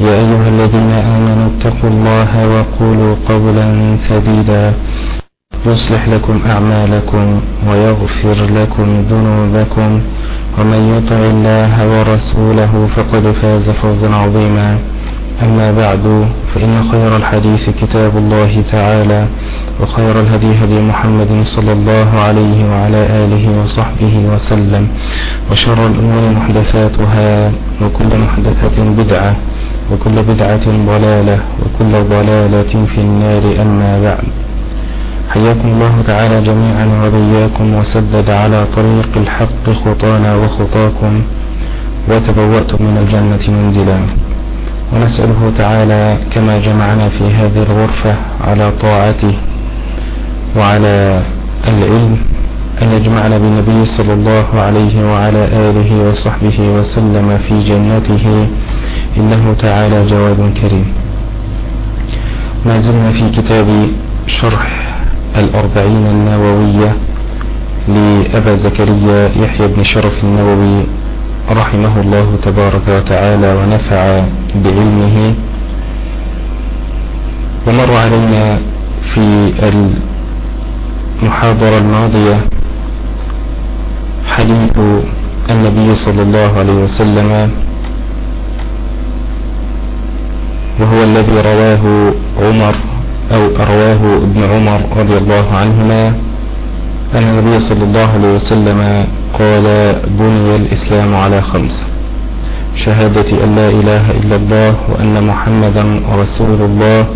يا أيها الذين آمنوا اتقوا الله وقولوا قولا سديدا. يصلح لكم أعمالكم ويغفر لكم ذنوبكم. ومن يطع الله ورسوله فقد فاز فوزا عظيما. أما بعد فإن خير الحديث كتاب الله تعالى وخير الهدي هدي محمد صلى الله عليه وعلى آله وصحبه وسلم. وشر الأمور محدثاتها وكل محدثة بدعة. وكل بدعة ضلالة وكل ضلالة في النار أما بعد. حياكم الله تعالى جميعا وبياكم وسدد على طريق الحق خطانا وخطاكم وتبوأتم من الجنة منزلا. ونسأله تعالى كما جمعنا في هذه الغرفة على طاعته وعلى العلم. أن يجمعنا بالنبي صلى الله عليه وعلى آله وصحبه وسلم في جنته. إنه تعالى جواد كريم. ما زلنا في كتاب شرح الأربعين النووية لأبا زكريا يحيى بن شرف النووي رحمه الله تبارك وتعالى ونفع بعلمه. ومر علينا في المحاضرة الماضية حديث النبي صلى الله عليه وسلم وهو الذي رواه عمر أو رواه ابن عمر رضي الله عنهما أن النبي صلى الله عليه وسلم قال بني الإسلام على خمس شهادة أن لا إله إلا الله وأن محمدا رسول الله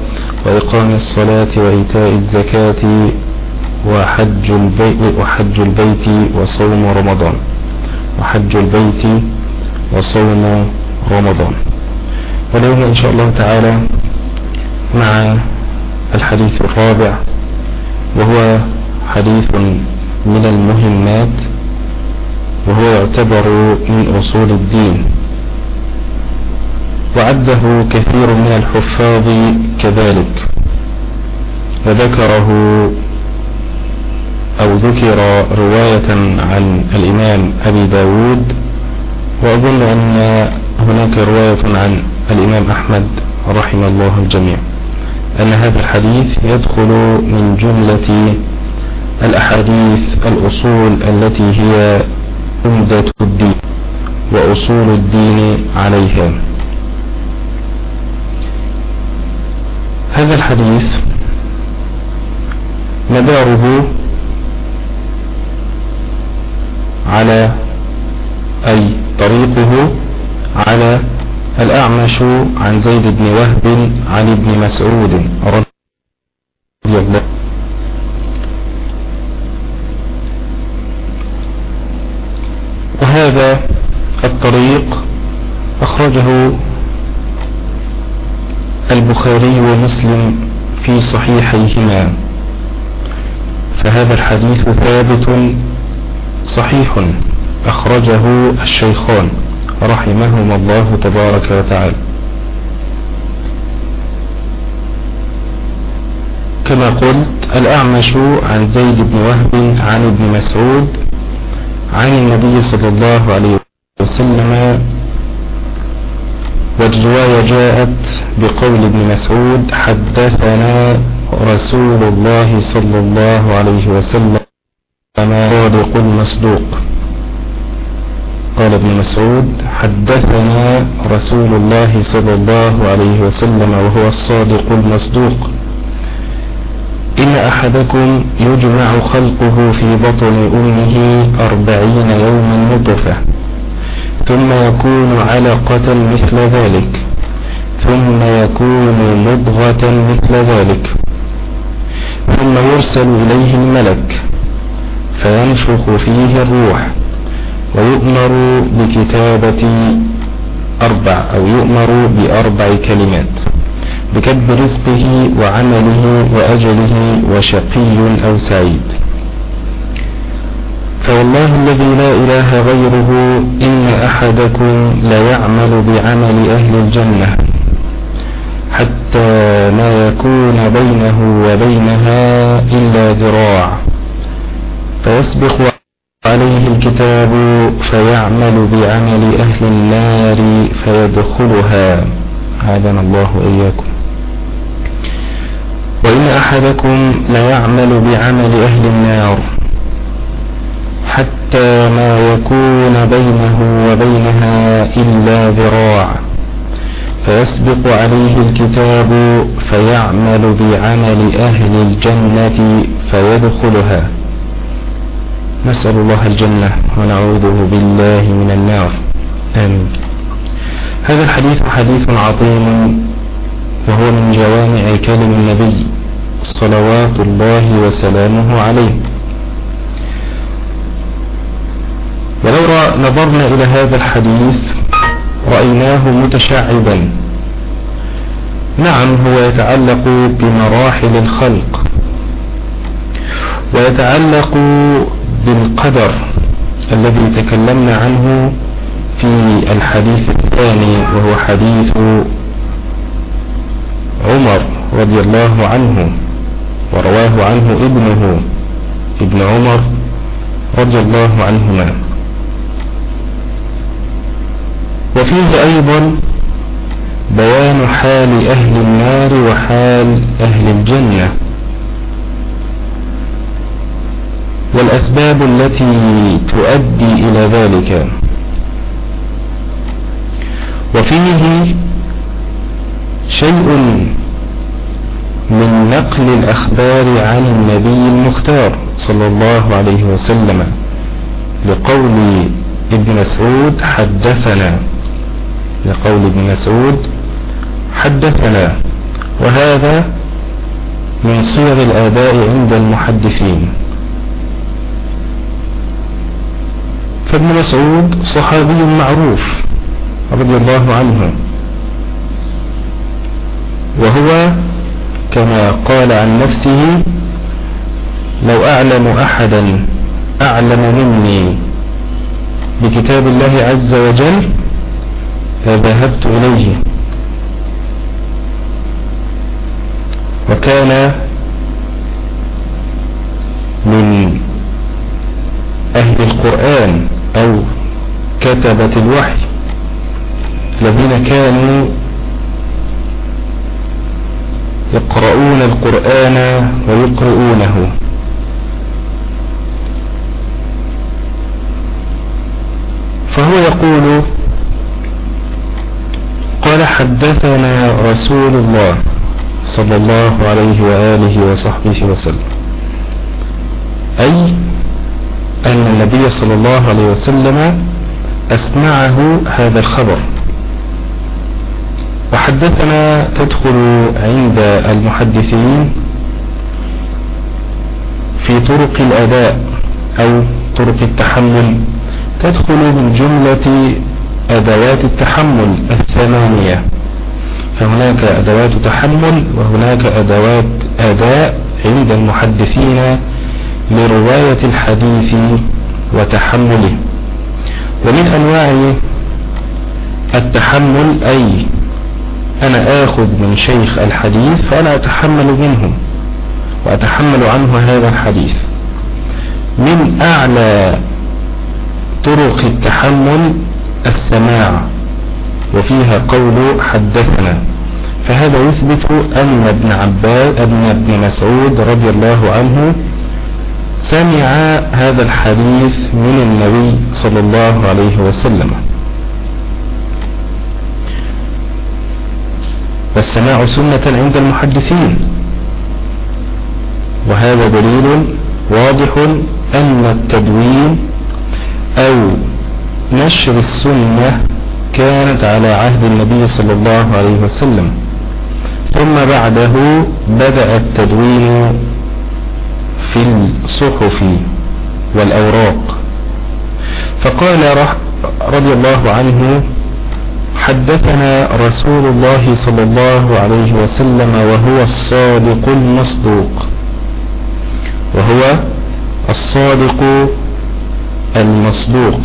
وإقام الصلاة وإيتاء الزكاة وحج البيت, وحج البيت وصوم رمضان. وحج البيت وصوم رمضان. واليوم إن شاء الله تعالى مع الحديث الرابع وهو حديث من المهمات وهو يعتبر من أصول الدين. وعده كثير من الحفاظ كذلك. وذكره أو ذكر رواية عن الإمام أبي داود وأظن أن هناك رواية عن الإمام أحمد رحم الله الجميع. أن هذا الحديث يدخل من جملة الأحاديث الأصول التي هي عمدة الدين وأصول الدين عليها. هذا الحديث مداره على أي طريقه على الأعمش عن زيد بن وهب عن ابن مسعود رضي الله وهذا الطريق أخرجه البخاري ومسلم في صحيحيهما. فهذا الحديث ثابت صحيح أخرجه الشيخان رحمهما الله تبارك وتعالى. كما قلت الأعمش عن زيد بن وهب عن ابن مسعود عن النبي صلى الله عليه وسلم والرواية جاءت بقول ابن مسعود حدثنا رسول الله صلى الله عليه وسلم. صادق المصدوق قال ابن مسعود حدثنا رسول الله صلى الله عليه وسلم وهو الصادق المصدوق. إن أحدكم يجمع خلقه في بطن أمه أربعين يوما نطفة ثم يكون علقة مثل ذلك ثم يكون مضغة مثل ذلك ثم يرسل إليه الملك. فينفخ فيه الروح ويؤمر بكتابة أربع أو يؤمر بأربع كلمات بكتب رزقه وعمله وأجله وشقي أو سعيد. فوالله الذي لا إله غيره إن أحدكم ليعمل بعمل أهل الجنة حتى ما يكون بينه وبينها إلا ذراع. فيسبق عليه الكتاب فيعمل بعمل أهل النار فيدخلها هذا الله إياكم وإن أحدكم ليعمل بعمل أهل النار حتى ما يكون بينه وبينها إلا ذراع. فيسبق عليه الكتاب فيعمل بعمل أهل الجنة فيدخلها. نسأل الله الجنة ونعوذ بالله من النار. آمين. هذا الحديث حديث عظيم وهو من جوامع كلم النبي صلوات الله وسلامه عليه. ولو نظرنا إلى هذا الحديث رأيناه متشعبا. نعم هو يتعلق بمراحل الخلق ويتعلق بالقدر الذي تكلمنا عنه في الحديث الثاني وهو حديث عمر رضي الله عنه ورواه عنه ابنه ابن عمر رضي الله عنهما. وفيه أيضا بيان حال أهل النار وحال أهل الجنة. والأسباب التي تؤدي إلى ذلك. وفيه شيء من نقل الأخبار عن النبي المختار صلى الله عليه وسلم لقول ابن مسعود حدثنا. لقول ابن مسعود حدثنا. وهذا من صيغ الآباء عند المحدثين. فابن مسعود صحابي معروف رضي الله عنه. وهو كما قال عن نفسه لو أعلم أحدا أعلم مني بكتاب الله عز وجل فذهبت إليه. وكان من أهل القرآن أو كتبة الوحي. الذين كانوا يقرؤون القرآن ويقرؤونه. فهو يقول قال حدثنا رسول الله صلى الله عليه وآله وصحبه وسلم. أي أن النبي صلى الله عليه وسلم أسمعه هذا الخبر. وحدثنا تدخل عند المحدثين في طرق الأداء أو طرق التحمل. تدخل من جملة أدوات التحمل الثمانية. فهناك أدوات تحمل وهناك أدوات أداء عند المحدثين لرواية الحديث وتحمله. ومن أنواع التحمل أي أنا آخذ من شيخ الحديث فأنا أتحمل منه وأتحمل عنه هذا الحديث. من أعلى طرق التحمل السماع وفيها قول حدثنا فهذا يثبت أن ابن عباس أن ابن مسعود رضي الله عنه سمع هذا الحديث من النبي صلى الله عليه وسلم. والسماع سنة عند المحدثين. وهذا دليل واضح أن التدوين أو نشر السنة كانت على عهد النبي صلى الله عليه وسلم. ثم بعده بدأ التدوين في الصحف والأوراق. فقال رضي الله عنه حدثنا رسول الله صلى الله عليه وسلم وهو الصادق المصدوق. وهو الصادق المصدوق.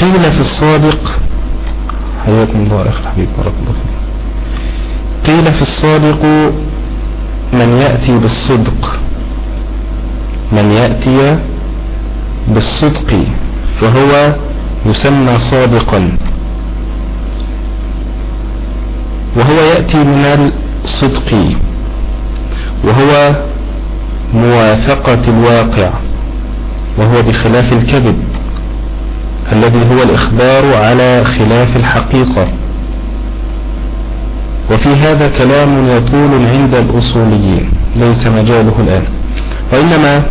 قيل في الصادق حياكم الله أخي الحبيب بارك الله فيك. قيل في الصادق من يأتي بالصدق. من يأتي بالصدق فهو يسمى صادقا. وهو يأتي من الصدق وهو موافقة الواقع وهو بخلاف الكذب الذي هو الإخبار على خلاف الحقيقة. وفي هذا كلام يطول عند الأصوليين ليس مجاله الآن. وإنما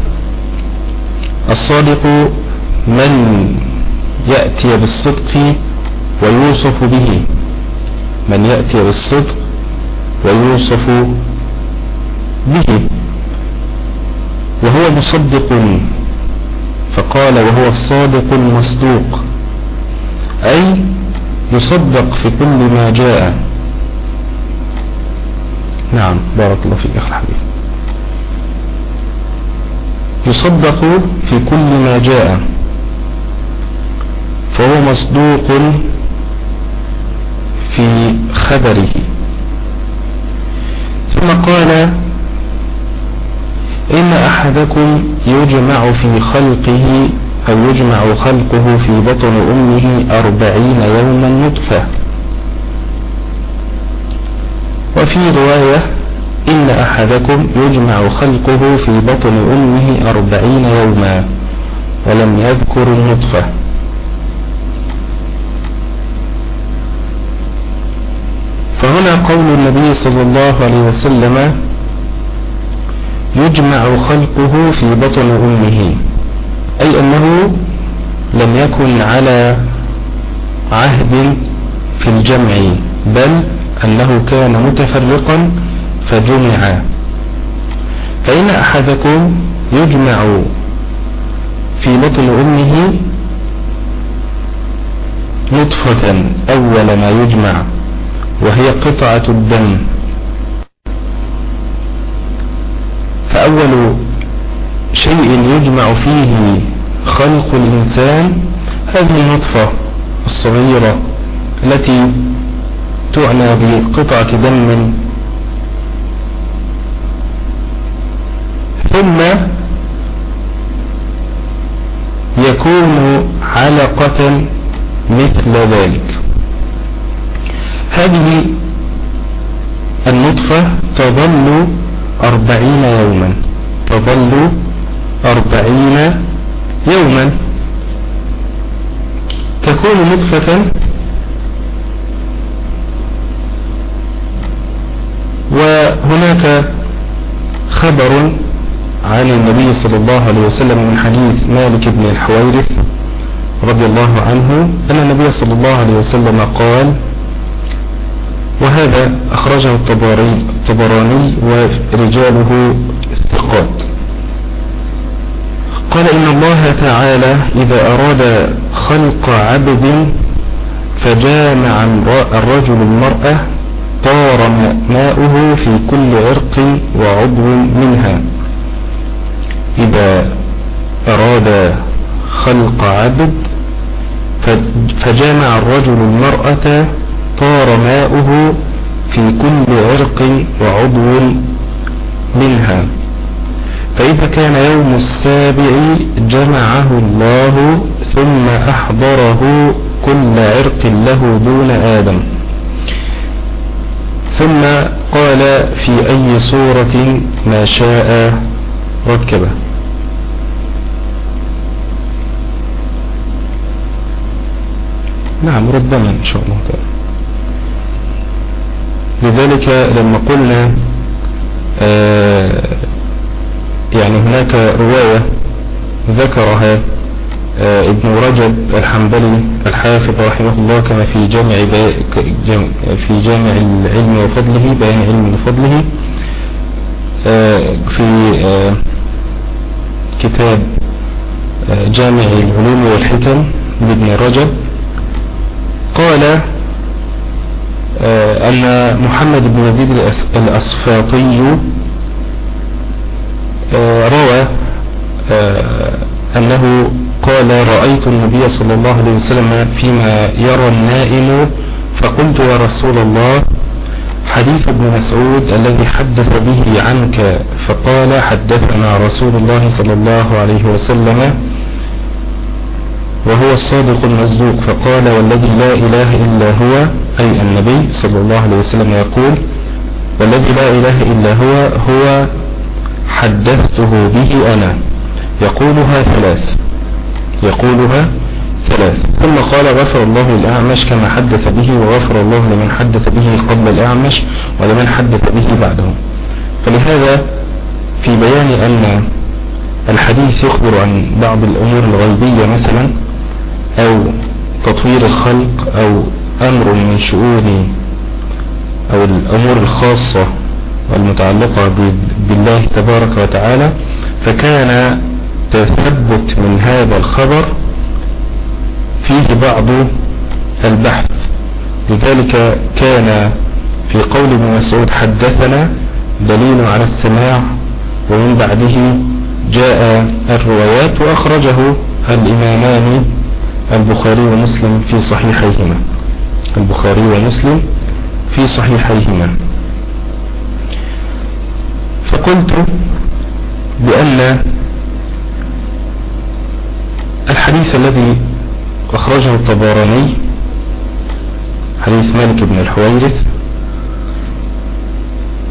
الصادق من يأتي بالصدق ويوصف به. من يأتي بالصدق ويوصف به. وهو مصدق. فقال وهو الصادق المصدوق. أي يصدق في كل ما جاء. نعم بارك الله فيك أخي الحبيب. يصدق في كل ما جاء. فهو مصدوق في خبره. ثم قال إن أحدكم يجمع في خلقه أو يجمع خلقه في بطن أمه أربعين يوما نطفة. وفي رواية إن أحدكم يجمع خلقه في بطن أمه أربعين يوما ولم يذكر النطفة. فهنا قول النبي صلى الله عليه وسلم يجمع خلقه في بطن أمه أي أنه لم يكن على عهد في الجمع بل أنه كان متفرقا فجمع. فإن أحدكم يجمع في بطن أمه نطفة أول ما يجمع وهي قطعة الدم. فأول شيء يجمع فيه خلق الإنسان هذه النطفة الصغيرة التي تعنى بقطعة دم ثم يكون علقة مثل ذلك. هذه النطفة تظل أربعين يوما. تظل أربعين يوما. تكون نطفة وهناك خبر عن النبي صلى الله عليه وسلم من حديث مالك بن الحويرث رضي الله عنه أن النبي صلى الله عليه وسلم قال وهذا أخرجه الطبراني ورجاله الثقات قال إن الله تعالى إذا أراد خلق عبد فجامع الرجل المرأة طار ماؤه في كل عرق وعضو منها. إذا أراد خلق عبد فجامع الرجل المرأة طار ماؤه في كل عرق وعضو منها. فإذا كان يوم السابع جمعه الله ثم أحضره كل عرق له دون آدم. ثم قال في أي صورة ما شاء ركبة. نعم ربما إن شاء الله تعالى. لذلك لما قلنا آه يعني هناك رواية ذكرها آه، ابن رجب الحنبلي الحافظ رحمه الله كما في جامع في جامع العلم وفضله بيان علم وفضله. في آه، كتاب جامع العلوم والحكم لابن رجب قال أن محمد بن يزيد الأصفاطي روى أنه قال رأيت النبي صلى الله عليه وسلم فيما يرى النائم فقلت يا رسول الله حديث ابن مسعود الذي حدث به عنك فقال حدثنا رسول الله صلى الله عليه وسلم وهو الصادق المصدوق فقال والذي لا إله إلا هو أي النبي صلى الله عليه وسلم يقول والذي لا إله إلا هو هو حدثته به أنا. يقولها ثلاث. يقولها ثلاث. ثم قال غفر الله الأعمش كما حدث به وغفر الله لمن حدث به قبل الأعمش ولمن حدث به بعده. فلهذا في بيان أن الحديث يخبر عن بعض الأمور الغيبية مثلا أو تطوير الخلق أو أمر من شؤون أو الأمور الخاصة والمتعلقة بالله تبارك وتعالى. فكان تثبت من هذا الخبر فيه بعض البحث. لذلك كان في قول ابن مسعود حدثنا دليل على السماع ومن بعده جاء الروايات وأخرجه الإمامان البخاري ومسلم في صحيحيهما. البخاري ومسلم في صحيحيهما. فقلت بأن الحديث الذي أخرجه الطبراني حديث مالك بن الحويرث.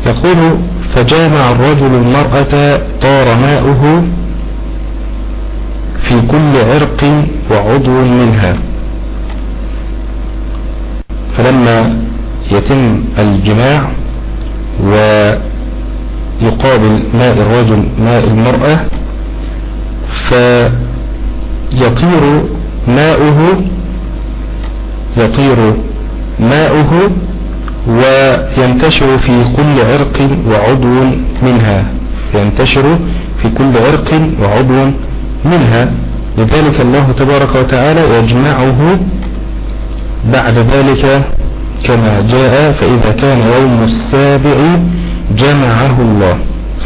يقول فجامع الرجل المرأة طار ماؤه في كل عرق وعضو منها. فلما يتم الجماع ويقابل ماء الرجل ماء المرأة فيقول يطير ماؤه يطير ماؤه وينتشر في كل عرق وعضو منها ينتشر في كل عرق وعضو منها. لذلك الله تبارك وتعالى يجمعه بعد ذلك كما جاء فإذا كان يوم السابع جمعه الله.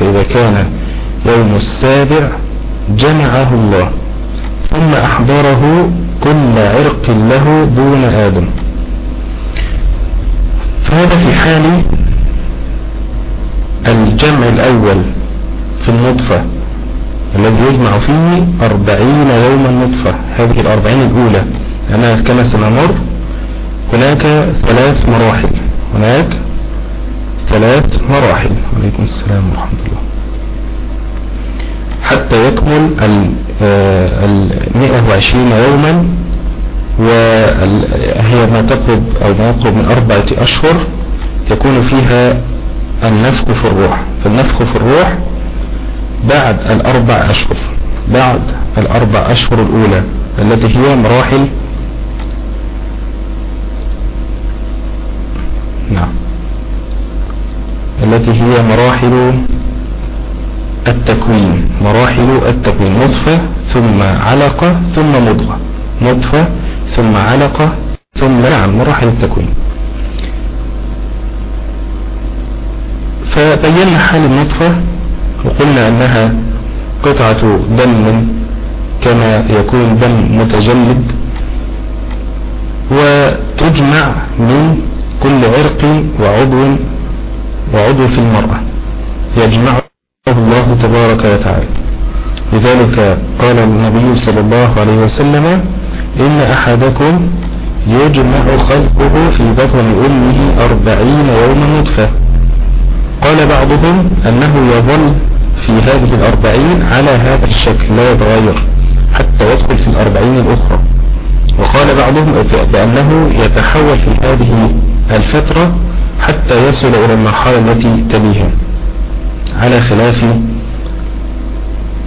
فإذا كان يوم السابع جمعه الله. ثم أحضره كل عرق له دون آدم فهذا في حال الجمع الأول في النطفة الذي يجمع فيه أربعين يوما نطفة هذه الأربعين الأولى لأنها كما سنمر هناك ثلاث مراحل. هناك ثلاث مراحل. عليكم السلام ورحمة الله. حتى يكمل آه، المئة وعشرين يوما وهي ما تقرب أو ما يقرب من أربعة أشهر يكون فيها النفخ في الروح. فالنفخ في الروح بعد الأربع أشهر بعد الأربع أشهر الأولى التي هي مراحل. نعم. التي هي مراحل التكوين مراحل التكوين نطفة ثم علقة ثم مضغة نطفة ثم علقة ثم نعم مراحل التكوين. فبينا حال النطفة وقلنا أنها قطعة دم كما يكون دم متجلد وتجمع من كل عرق وعضو وعضو في المرأة يجمع الله تبارك وتعالى. لذلك قال النبي صلى الله عليه وسلم إن أحدكم يجمع خلقه في بطن أمه أربعين يوما نطفة. قال بعضهم أنه يظل في هذه الأربعين على هذا الشكل لا يتغير حتى يدخل في الأربعين الأخرى. وقال بعضهم بأنه يتحول في هذه الفترة حتى يصل إلى المرحلة التي تليها. على خلاف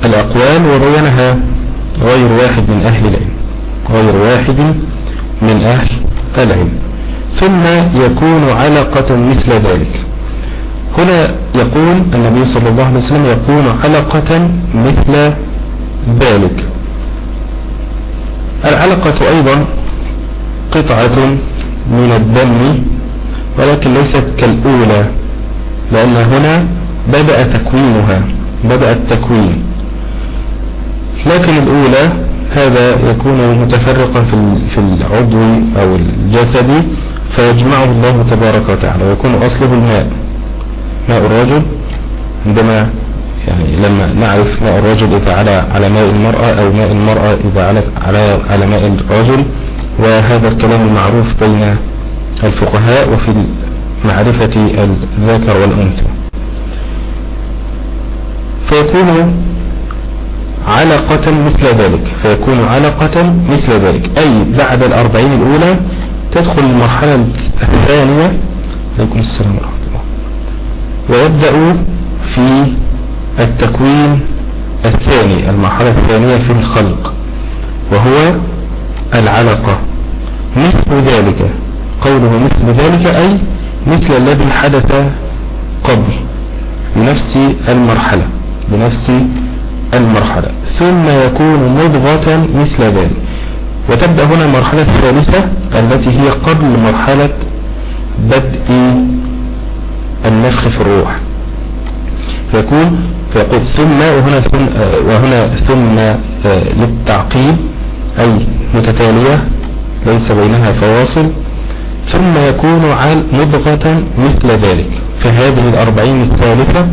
الأقوال وبينها غير واحد من أهل العلم غير واحد من أهل العلم. ثم يكون علقة مثل ذلك. هنا يقول النبي صلى الله عليه وسلم يكون علقة مثل ذلك. العلقة أيضا قطعة من الدم ولكن ليست كالأولى لأن هنا بدأ تكوينها بدأ التكوين. لكن الأولى هذا يكون متفرقا في العضو أو الجسد فيجمعه الله تبارك وتعالى ويكون أصله الماء. ماء الرجل عندما يعني لما نعرف ماء الرجل إذا على على ماء المرأة أو ماء المرأة إذا على على على ماء الرجل. وهذا الكلام المعروف بين الفقهاء وفي معرفة الذكر والأنثى. فيكون علقة مثل ذلك فيكون علقة مثل ذلك. أي بعد الأربعين الأولى تدخل المرحلة الثانية. عليكم السلام ورحمة الله. ويبدأ في التكوين الثاني المرحلة الثانية في الخلق وهو العلقة. مثل ذلك قوله مثل ذلك أي مثل الذي حدث قبل بنفس المرحلة. بنفس المرحلة. ثم يكون مضغة مثل ذلك. وتبدأ هنا المرحلة الثالثة التي هي قبل مرحلة بدء النفخ في الروح. فيكون فيقول ثم وهنا ثم, وهنا ثم للتعقيب أي متتالية ليس بينها فواصل. ثم يكون مضغة مثل ذلك. فهذه الأربعين الثالثة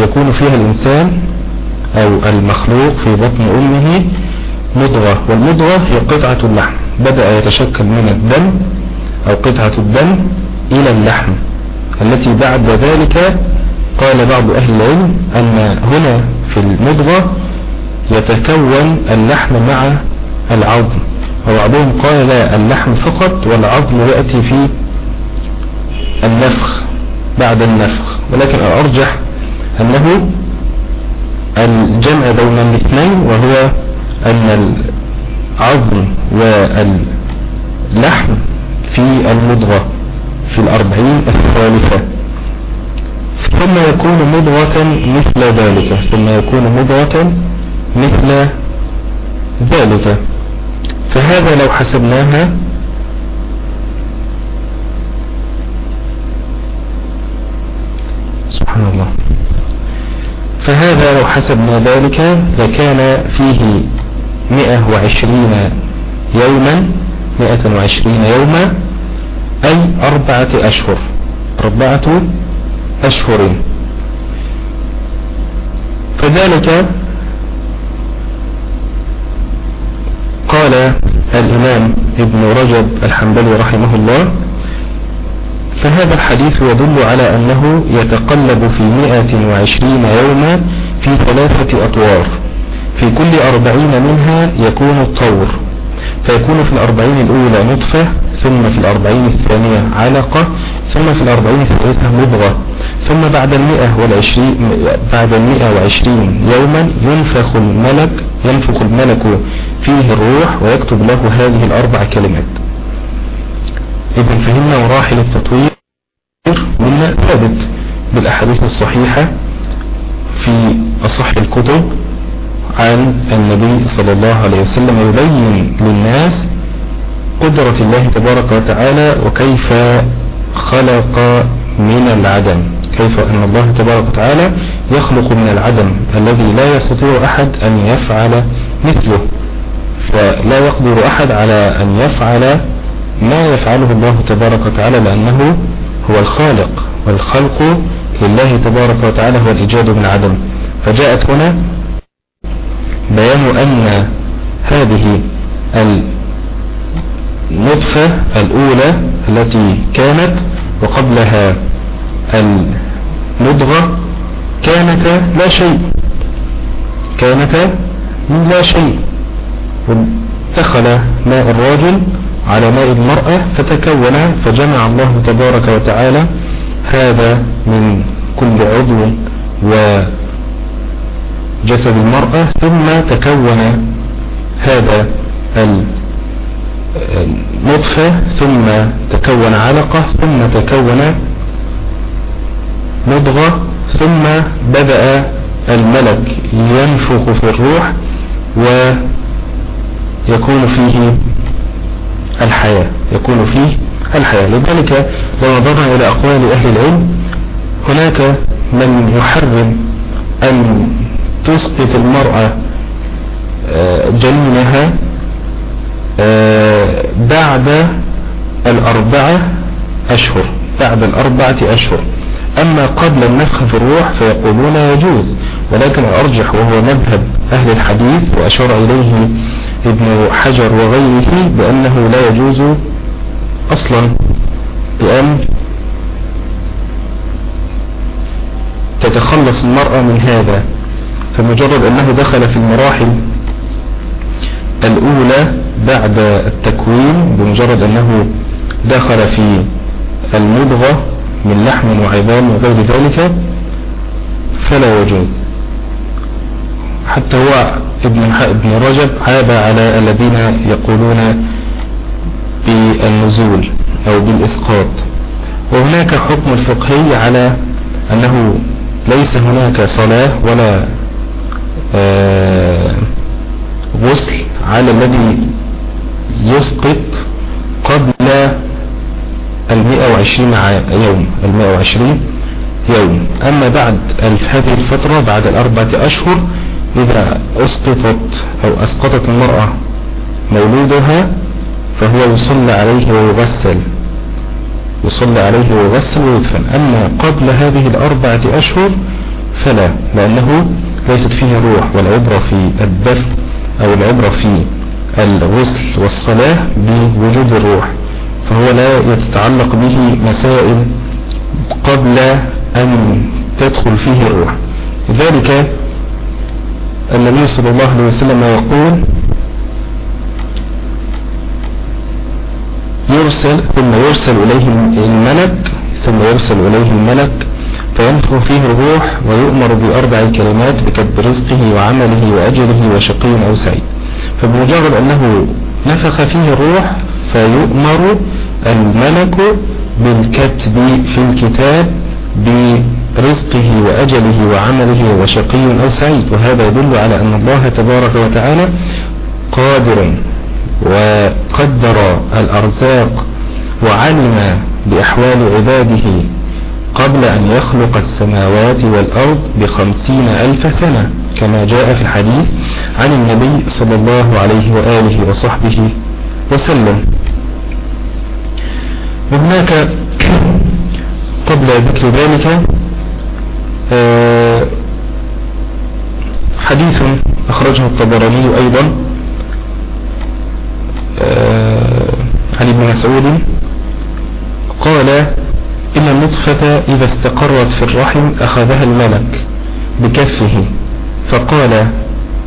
يكون فيها الإنسان أو المخلوق في بطن أمه مضغة والمضغة هي قطعة اللحم. بدأ يتشكل من الدم أو قطعة الدم إلى اللحم التي بعد ذلك قال بعض أهل العلم أن هنا في المضغة يتكون اللحم مع العظم. وبعضهم قال لا اللحم فقط والعظم يأتي في النفخ بعد النفخ. ولكن الأرجح أنه الجمع بين الاثنين وهو أن العظم واللحم في المضغة في الأربعين الثالثة. ثم يكون مضغة مثل ذلك ثم يكون مضغة مثل ذلك. فهذا لو حسبناها سبحان الله. فهذا لو حسبنا ذلك لكان فيه مئة وعشرين يوما مئة وعشرين يوما أي أربعة أشهر أربعة أشهر. فذلك قال الإمام ابن رجب الحنبلي رحمه الله فهذا الحديث يدل على أنه يتقلب في 120 يوما في ثلاثة أطوار. في كل أربعين منها يكون الطور. فيكون في الأربعين الأولى نطفة ثم في الأربعين الثانية علقة ثم في الأربعين الثالثة مضغة ثم بعد المئة والعشرين بعد المئة وعشرين يوما ينفخ الملك ينفخ الملك فيه الروح ويكتب له هذه الأربع كلمات. إذا فهمنا مراحل التطوير مما ثابت بالأحاديث الصحيحة في أصح الكتب عن النبي صلى الله عليه وسلم يبين للناس قدرة الله تبارك وتعالى وكيف خلق من العدم كيف أن الله تبارك وتعالى يخلق من العدم الذي لا يستطيع أحد أن يفعل مثله فلا يقدر أحد على أن يفعل ما يفعله الله تبارك وتعالى لأنه هو الخالق والخلق لله تبارك وتعالى هو الإيجاد من عدم. فجاءت هنا بيان أن هذه النطفة الأولى التي كانت وقبلها المضغة كانتا لا شيء. كانتا لا شيء. دخل ماء الرجل على ماء المرأة فتكون فجمع الله تبارك وتعالى هذا من كل عضو جسد المرأة ثم تكون هذا النطفة ثم تكون علقة ثم تكون مضغة ثم بدأ الملك ينفخ في الروح ويكون فيه الحياة يكون فيه الحياة. لذلك لو نظرنا إلى أقوال أهل العلم هناك من يحرم أن تسقط المرأة آه، جنينها آه، بعد الأربعة أشهر بعد الأربعة أشهر. أما قبل النفخ في الروح فيقولون يجوز ولكن الأرجح وهو مذهب أهل الحديث وأشار إليه ابن حجر وغيره بأنه لا يجوز أصلا بأن تتخلص المرأة من هذا فمجرد أنه دخل في المراحل الأولى بعد التكوين بمجرد أنه دخل في المضغة من لحم وعظام وغير ذلك فلا يجوز. حتى هو ابن ابن رجب عاب على الذين يقولون بالنزول أو بالإسقاط. وهناك حكم الفقهي على أنه ليس هناك صلاة ولا آه، غسل على الذي يسقط قبل المئة وعشرين يوم المئة وعشرين يوم. أما بعد هذه الفترة بعد الأربعة أشهر إذا أسقطت أو أسقطت المرأة مولودها فهو يصلى عليه ويغسل يصلى عليه ويغسل ويدفن. أما قبل هذه الأربعة أشهر فلا لأنه ليست فيه روح والعبرة في الدفن أو العبرة في الغسل والصلاة بوجود الروح فهو لا يتعلق به مسائل قبل أن تدخل فيه الروح. لذلك النبي صلى الله عليه وسلم يقول يرسل ثم يرسل إليه الملك ثم يرسل إليه الملك فينفخ فيه الروح ويؤمر بأربع كلمات بكتب رزقه وعمله وأجله وشقي أو سعيد. فبمجرد أنه نفخ فيه الروح فيؤمر الملك بالكتب في الكتاب برزقه وأجله وعمله وشقي أو سعيد. وهذا يدل على أن الله تبارك وتعالى قادر وقدر الأرزاق وعلم بأحوال عباده قبل أن يخلق السماوات والأرض بخمسين ألف سنة كما جاء في الحديث عن النبي صلى الله عليه وآله وصحبه وسلم. وهناك قبل ذكر ذلك حديث أخرجه الطبراني أيضا آه، عن ابن مسعود قال إن النطفة إذا استقرت في الرحم أخذها الملك بكفه فقال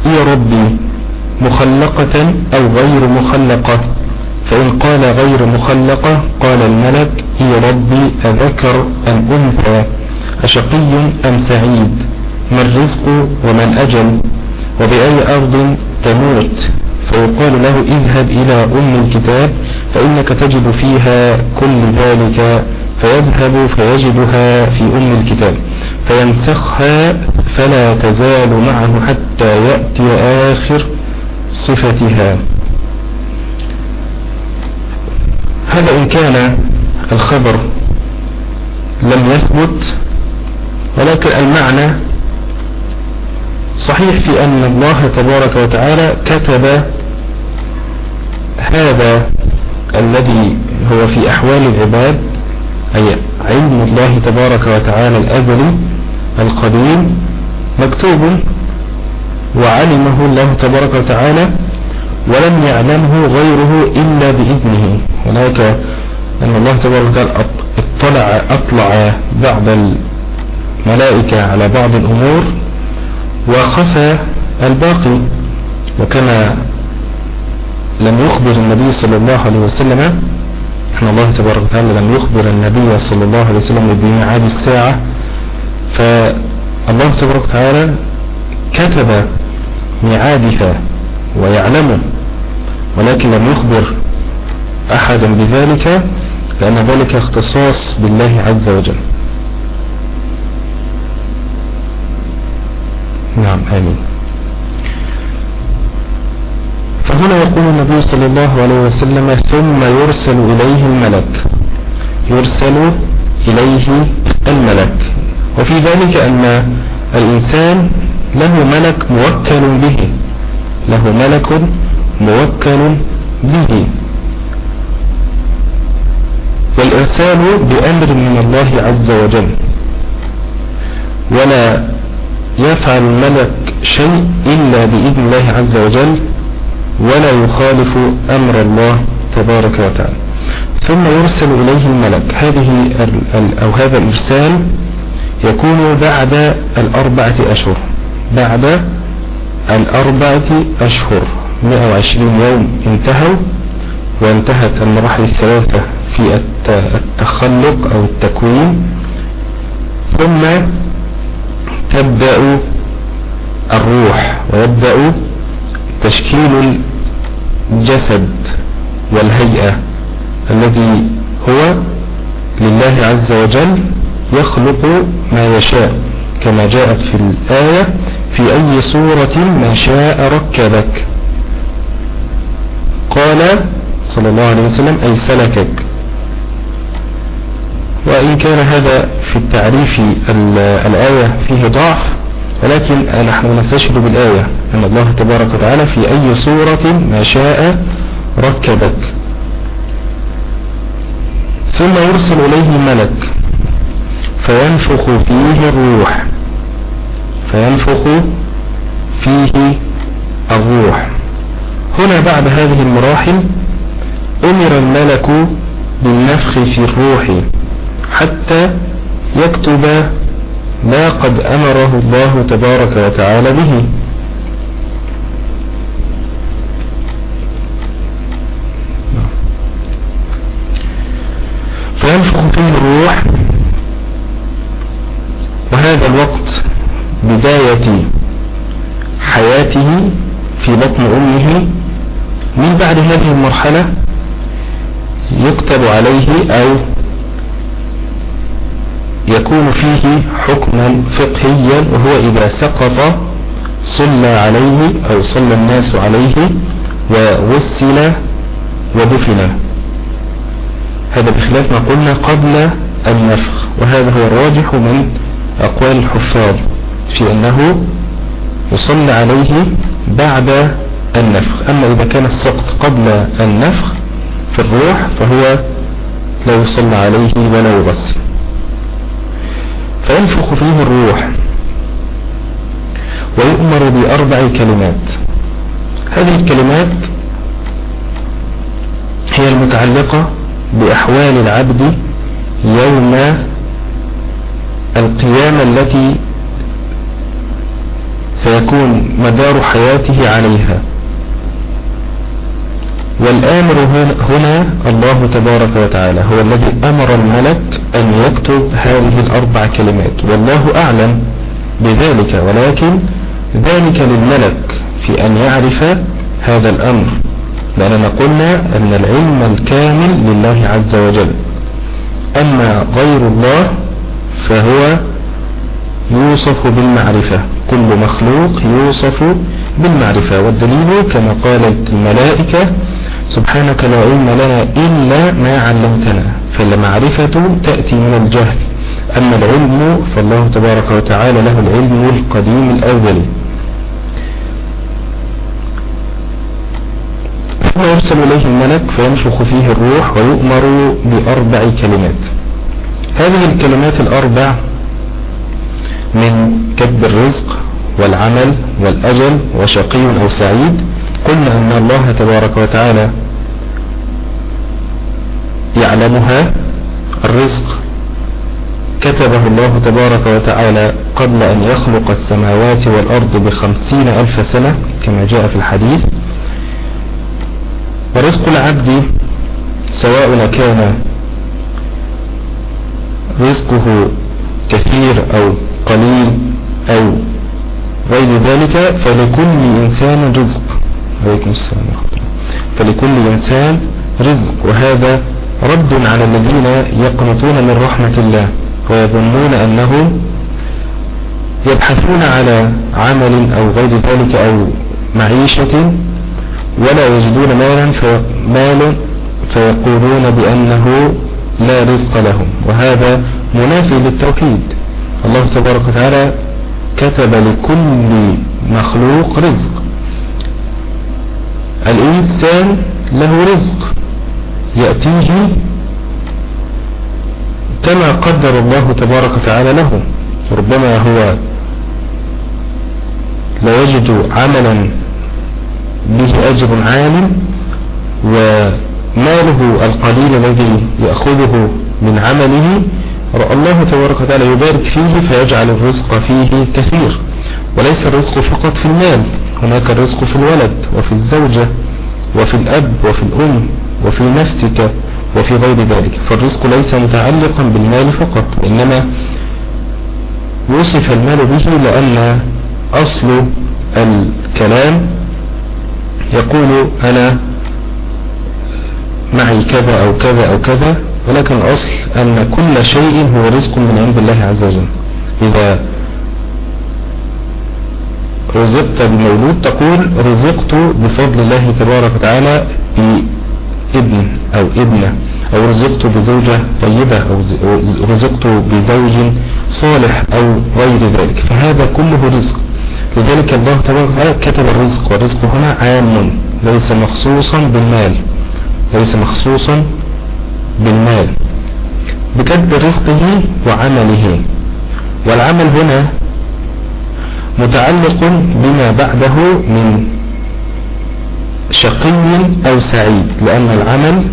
يا ربي مخلقة أو غير مخلقة؟ فإن قال غير مخلقة قال الملك هي ربي أذكر أم أنثى. أشقي أم سعيد؟ ما الرزق وما الأجل؟ وبأي أرض تموت؟ فيقال له اذهب إلى أم الكتاب فإنك تجد فيها كل ذلك فيذهب فيجدها في أم الكتاب. فينسخها فلا تزال معه حتى يأتي آخر صفتها. هذا إن كان الخبر لم يثبت ولكن المعنى صحيح في أن الله تبارك وتعالى كتب هذا الذي هو في أحوال العباد أي علم الله تبارك وتعالى الأزلي القديم مكتوب وعلمه الله تبارك وتعالى ولم يعلمه غيره إلا بإذنه. هناك أن الله تبارك وتعالى اطلع, أطلع بعض الملائكة على بعض الأمور وخفى الباقي. وكما لم يخبر النبي صلى الله عليه وسلم إن الله تبارك وتعالى لم يخبر النبي صلى الله عليه وسلم بميعاد الساعة فالله تبارك وتعالى كتب ميعادها ويعلمه ولكن لم يخبر أحدا بذلك لأن ذلك اختصاص بالله عز وجل. نعم آمين. فهنا يقول النبي صلى الله عليه وسلم ثم يرسل إليه الملك. يرسل إليه الملك. وفي ذلك أن الإنسان له ملك موكل به. له ملك موكل به. والإرسال بأمر من الله عز وجل. ولا يفعل الملك شيء إلا بإذن الله عز وجل ولا يخالف أمر الله تبارك وتعالى. ثم يرسل إليه الملك. هذه أو هذا الإرسال يكون بعد الأربعة أشهر. بعد الأربعة أشهر. 120 يوم انتهوا وانتهت المراحل الثلاثة في التخلق أو التكوين. ثم تبدأ الروح ويبدأ تشكيل الجسد والهيئة الذي هو لله عز وجل يخلق ما يشاء كما جاءت في الآية في أي صورة ما شاء ركبك؟ قال صلى الله عليه وسلم أي سلكك؟ وإن كان هذا في التعريف الآية فيه ضعف ولكن نحن نستشهد بالآية أن الله تبارك وتعالى في أي صورة ما شاء ركبك. ثم يرسل إليه ملك فينفخ فيه الروح فينفخ فيه الروح. هنا بعد هذه المراحل أمر الملك بالنفخ في الروح. حتى يكتب ما قد أمره الله تبارك وتعالى به. فينفخ فيه الروح. وهذا الوقت بداية حياته في بطن أمه. من بعد هذه المرحلة يكتب عليه أو يكون فيه حكما فقهيا وهو إذا سقط صلى عليه أو صلى الناس عليه وغسل ودفن. هذا بخلاف ما قلنا قبل النفخ وهذا هو الراجح من أقوال الحفاظ في أنه يصلى عليه بعد النفخ. أما إذا كان السقط قبل النفخ في الروح فهو لا يصلى عليه ولا يغسل. فينفخ فيه الروح ويؤمر بأربع كلمات. هذه الكلمات هي المتعلقة بأحوال العبد يوم القيامة التي سيكون مدار حياته عليها. والآمر هنا الله تبارك وتعالى هو الذي أمر الملك أن يكتب هذه الأربع كلمات والله أعلم بذلك ولكن ذلك للملك في أن يعرف هذا الأمر لأننا قلنا أن العلم الكامل لله عز وجل أما غير الله فهو يوصف بالمعرفة كل مخلوق يوصف بالمعرفة والدليل كما قالت الملائكة سبحانك لا علم لنا إلا ما علمتنا فالمعرفة تأتي من الجهل. أما العلم فالله تبارك وتعالى له العلم القديم الأول. ثم يرسل إليه الملك فينفخ فيه الروح ويؤمر بأربع كلمات. هذه الكلمات الأربع من كتب الرزق والعمل والأجل وشقي أو سعيد قلنا أن الله تبارك وتعالى يعلمها الرزق. كتبه الله تبارك وتعالى قبل أن يخلق السماوات والأرض بخمسين ألف سنة كما جاء في الحديث. ورزق العبد سواء كان رزقه كثير أو قليل أو غير ذلك فلكل إنسان رزق. عليكم السلام فلكل إنسان رزق. وهذا رد على الذين يقنطون من رحمة الله ويظنون أنهم يبحثون على عمل أو غير ذلك أو معيشة ولا يجدون مالا مال فيقولون بأنه لا رزق لهم. وهذا منافي للتوحيد الله تبارك وتعالى كتب لكل مخلوق رزق. الإنسان له رزق. يأتيه كما قدر الله تبارك وتعالى له. ربما هو لا يجد عملا به أجر عال وماله القليل الذي يأخذه من عمله الله تبارك وتعالى يبارك فيه فيجعل الرزق فيه كثير. وليس الرزق فقط في المال هناك الرزق في الولد وفي الزوجة وفي الأب وفي الأم. وفي نفسك وفي غير ذلك. فالرزق ليس متعلقا بالمال فقط إنما وصف المال به لأن أصل الكلام يقول أنا معي كذا أو كذا أو كذا ولكن الأصل أن كل شيء هو رزق من عند الله عز وجل. إذا رزقت بمولود تقول رزقت بفضل الله تبارك وتعالى بابن أو ابنة أو رزقت بزوجة طيبة أو رزقت بزوج صالح أو غير ذلك. فهذا كله رزق. لذلك الله تبارك وتعالى كتب الرزق والرزق هنا عام ليس مخصوصا بالمال ليس مخصوصا بالمال. بكتب رزقه وعمله. والعمل هنا متعلق بما بعده من شقي أو سعيد لأن العمل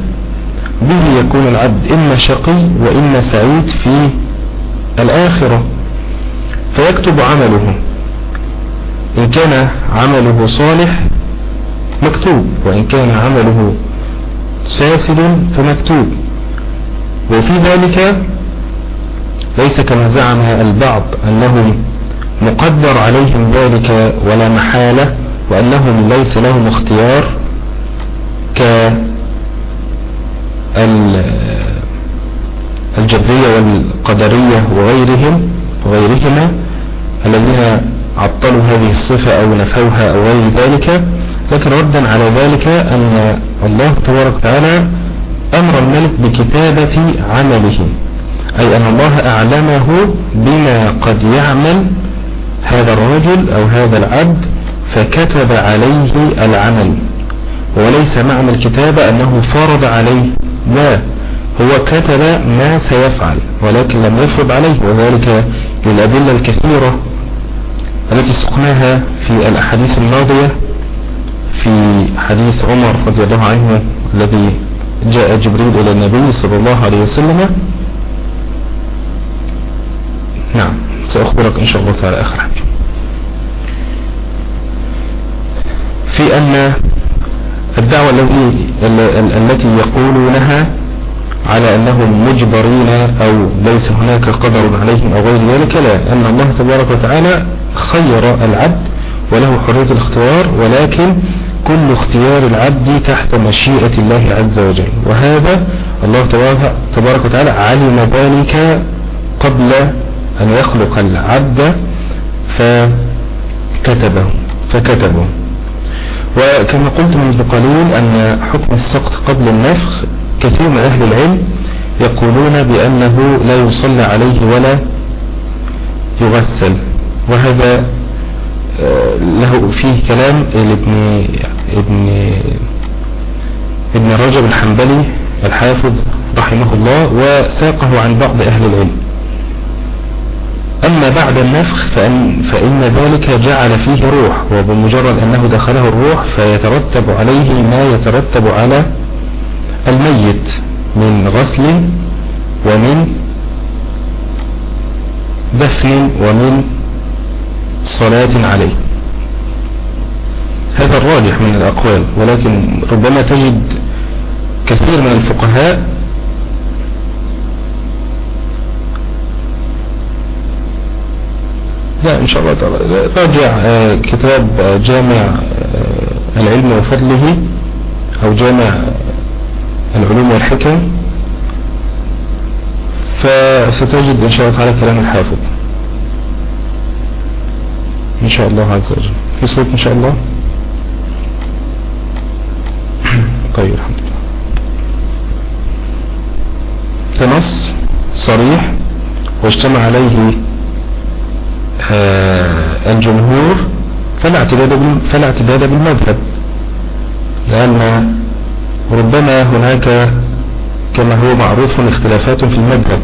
به يكون العبد إما شقي وإما سعيد في الآخرة. فيكتب عمله. إن كان عمله صالح مكتوب وإن كان عمله فاسد فمكتوب. وفي ذلك ليس كما زعم البعض أنه مقدر عليهم ذلك ولا محالة. وأنهم ليس لهم اختيار ك الجبرية والقدرية وغيرهم وغيرهما الذين عطلوا هذه الصفة أو نفوها أو غير ذلك. لكن ردا على ذلك أن الله تبارك وتعالى أمر الملك بكتابة عمله. أي أن الله أعلمه بما قد يعمل هذا الرجل أو هذا العبد فكتب عليه العمل. وليس معنى الكتابة أنه فرض عليه. لا هو كتب ما سيفعل ولكن لم يفرض عليه وذلك للأدلة الكثيرة التي سقناها في الأحاديث الماضية في حديث عمر رضي الله عنه الذي جاء جبريل إلى النبي صلى الله عليه وسلم. نعم سأخبرك إن شاء الله تعالى آخر حاجة في أن الدعوة التي يقولونها على أنهم مجبرين أو ليس هناك قدر عليهم أو غير ذلك لا. أن الله تبارك وتعالى خير العبد وله حرية الاختيار ولكن كل اختيار العبد تحت مشيئة الله عز وجل. وهذا الله تبارك وتعالى علم ذلك قبل أن يخلق العبد فكتبه فكتبه. وكما قلت منذ قليل أن حكم السقط قبل النفخ كثير من أهل العلم يقولون بأنه لا يصلى عليه ولا يغسل. وهذا آه، له فيه كلام لابن ابن ابن رجب الحنبلي الحافظ رحمه الله وساقه عن بعض أهل العلم. أما بعد النفخ فإن, فإن ذلك جعل فيه روح وبمجرد أنه دخله الروح فيترتب عليه ما يترتب على الميت من غسل ومن دفن ومن صلاة عليه. هذا الراجح من الأقوال ولكن ربما تجد كثير من الفقهاء لا إن شاء الله تعالى. راجع آه، كتاب آه، جامع آه، العلم وفضله أو جامع العلوم والحكم. فستجد إن شاء الله تعالى كلام الحافظ. إن شاء الله عز وجل. في صوت إن شاء الله؟ طيب الحمد لله. تنص صريح واجتمع عليه الجمهور فلا اعتداد فلا اعتداد بالمذهب. لأن ربما هناك كما هو معروف اختلافات في المذهب.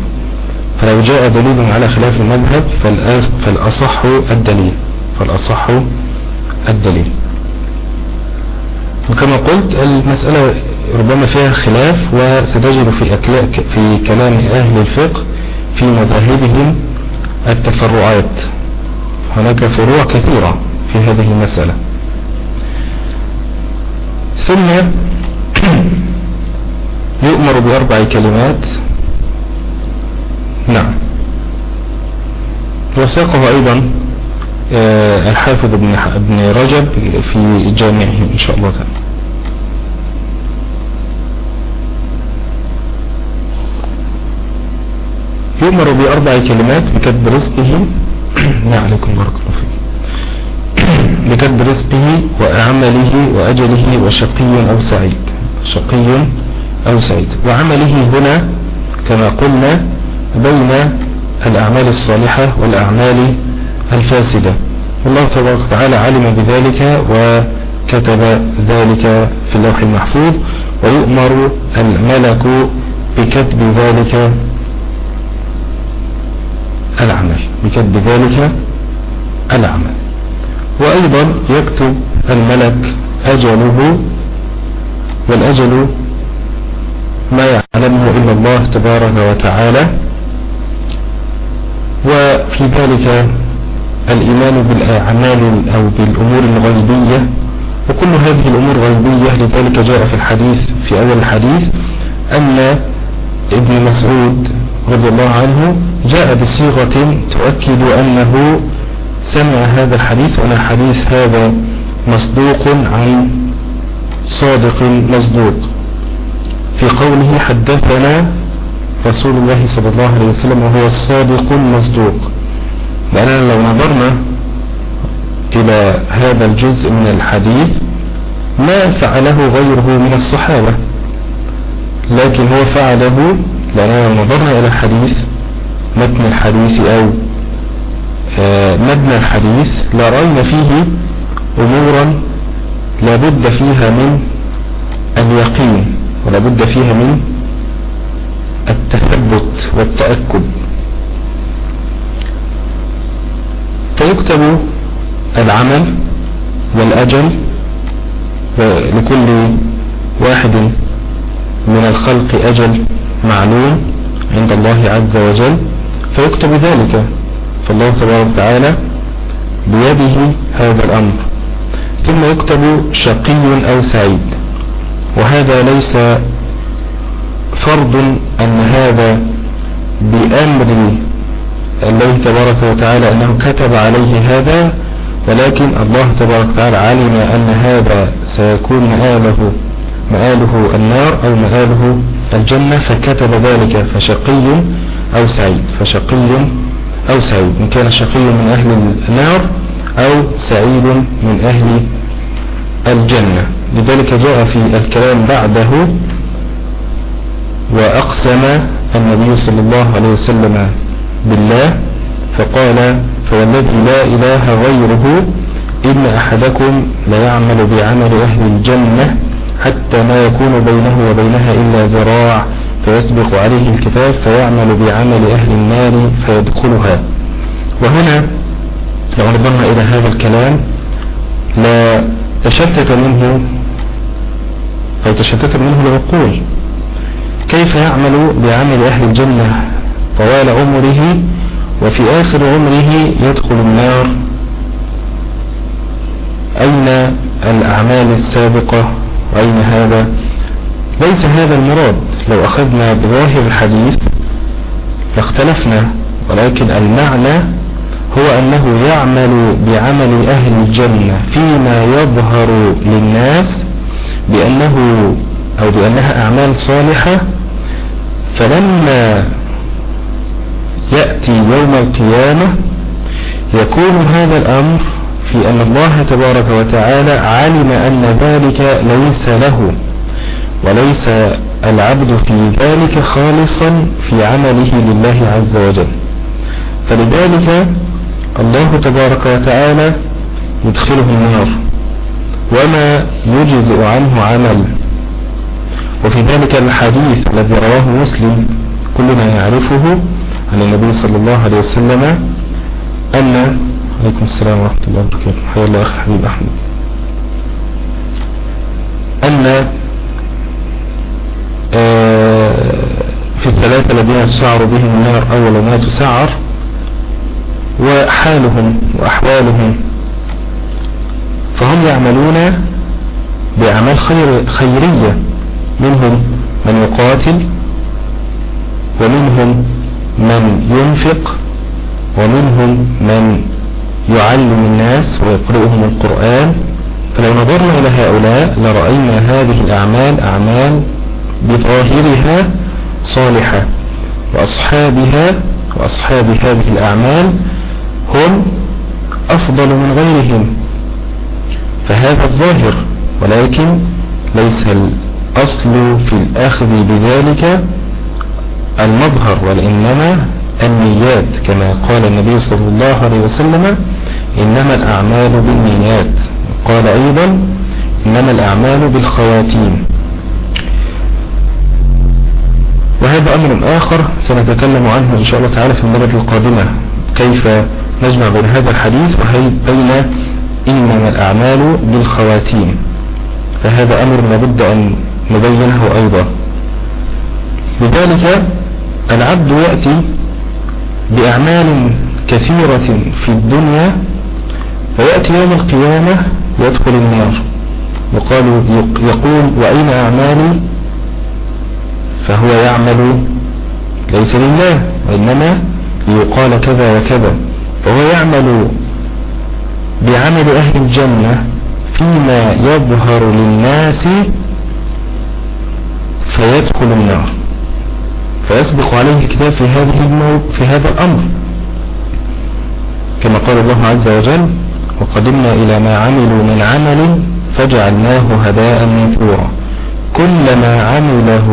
فلو جاء دليل على خلاف المذهب فالأصح الدليل. فالأصح الدليل. وكما قلت المسألة ربما فيها خلاف وستجد في, في كلام أهل الفقه في مذاهبهم التفرعات. هناك فروع كثيرة في هذه المسألة. ثم يؤمر بأربع كلمات. نعم. وساقه أيضا آه، الحافظ ابن رجب في جامعه إن شاء الله تعالى. يؤمر بأربع كلمات بكتب رزقه عليكم بارك الله فيك. بكتب رزقه وعمله وأجله وشقي أو سعيد. شقي أو سعيد. وعمله هنا كما قلنا بين الأعمال الصالحة والأعمال الفاسدة. والله تبارك وتعالى علم بذلك وكتب ذلك في اللوح المحفوظ. ويؤمر الملك بكتب ذلك العمل. بكتب ذلك العمل. وأيضا يكتب الملك أجله والأجل ما يعلمه إلا الله تبارك وتعالى. وفي ذلك الإيمان بالأعمال أو بالأمور الغيبية. وكل هذه الأمور غيبية لذلك جاء في الحديث في أول الحديث أن ابن مسعود رضي الله عنه جاء بصيغة تؤكد أنه سمع هذا الحديث وأن الحديث هذا مصدوق عن صادق مصدوق. في قوله حدثنا رسول الله صلى الله عليه وسلم وهو الصادق المصدوق لأننا لو نظرنا إلى هذا الجزء من الحديث ما فعله غيره من الصحابة لكن هو فعله لأننا نظرنا إلى الحديث متن الحديث أو آه، مبنى الحديث لرأينا فيه أمورا لابد فيها من اليقين ولابد فيها من التثبت والتأكد. فيكتب العمل والأجل لكل واحد من الخلق أجل معلوم عند الله عز وجل. فيكتب ذلك. فالله تبارك وتعالى بيده هذا الأمر. ثم يكتب شقي أو سعيد. وهذا ليس فرض أن هذا بأمر الله تبارك وتعالى أنه كتب عليه هذا ولكن الله تبارك وتعالى علم أن هذا سيكون مآله مآله النار أو مآله الجنة فكتب ذلك. فشقي أو سعيد فشقي أو سعيد. إن كان شقي من أهل النار أو سعيد من أهل الجنة. لذلك جاء في الكلام بعده وأقسم النبي صلى الله عليه وسلم بالله فقال فوالذي لا إله غيره إن أحدكم ليعمل بعمل أهل الجنة حتى ما يكون بينه وبينها إلا ذراع فيسبق عليه الكتاب فيعمل بعمل أهل النار فيدخلها. وهنا لو نظرنا إلى هذا الكلام لا تشتت منه أو تشتت منه العقول. كيف يعمل بعمل أهل الجنة طوال عمره وفي آخر عمره يدخل النار؟ أين الأعمال السابقة؟ وأين هذا؟ ليس هذا المراد. لو أخذنا بظاهر الحديث لاختلفنا ولكن المعنى هو أنه يعمل بعمل أهل الجنة فيما يظهر للناس بأنه أو بأنها أعمال صالحة. فلما يأتي يوم القيامة يكون هذا الأمر في أن الله تبارك وتعالى علم أن ذلك ليس له وليس العبد في ذلك خالصا في عمله لله عز وجل. فلذلك الله تبارك وتعالى يدخله النار وما يجزئ عنه عمل. وفي ذلك الحديث الذي رواه مسلم كلنا يعرفه عن النبي صلى الله عليه وسلم أن عليكم السلام ورحمة الله وبركاته. حيا الله أخي حبيب أحمد. أن في الثلاثة الذين تسعر بهم النار أول ما تسعر وحالهم وأحوالهم. فهم يعملون بأعمال خير خيرية. منهم من يقاتل ومنهم من ينفق ومنهم من يعلم الناس ويقرئهم القرآن. فلو نظرنا إلى هؤلاء لرأينا هذه الأعمال أعمال بظاهرها صالحة وأصحابها وأصحاب هذه الأعمال هم أفضل من غيرهم. فهذا الظاهر ولكن ليس الأصل في الأخذ بذلك المظهر وإنما النيات كما قال النبي صلى الله عليه وسلم إنما الأعمال بالنيات. قال أيضا إنما الأعمال بالخواتيم. وهذا أمر آخر سنتكلم عنه إن شاء الله تعالى في المرة القادمة. كيف نجمع بين هذا الحديث وهي بين إنما الأعمال بالخواتيم. فهذا أمر لابد أن نبينه أيضا. لذلك العبد يأتي بأعمال كثيرة في الدنيا ويأتي يوم القيامة يدخل النار. وقالوا يقول وأين أعمالي؟ فهو يعمل ليس لله وإنما ليقال كذا وكذا. فهو يعمل بعمل أهل الجنة فيما يظهر للناس فيدخل النار. فيسبق عليه الكتاب في هذه في هذا الأمر. كما قال الله عز وجل وقدمنا إلى ما عملوا من عمل فجعلناه هداء منثورا. كلما عمله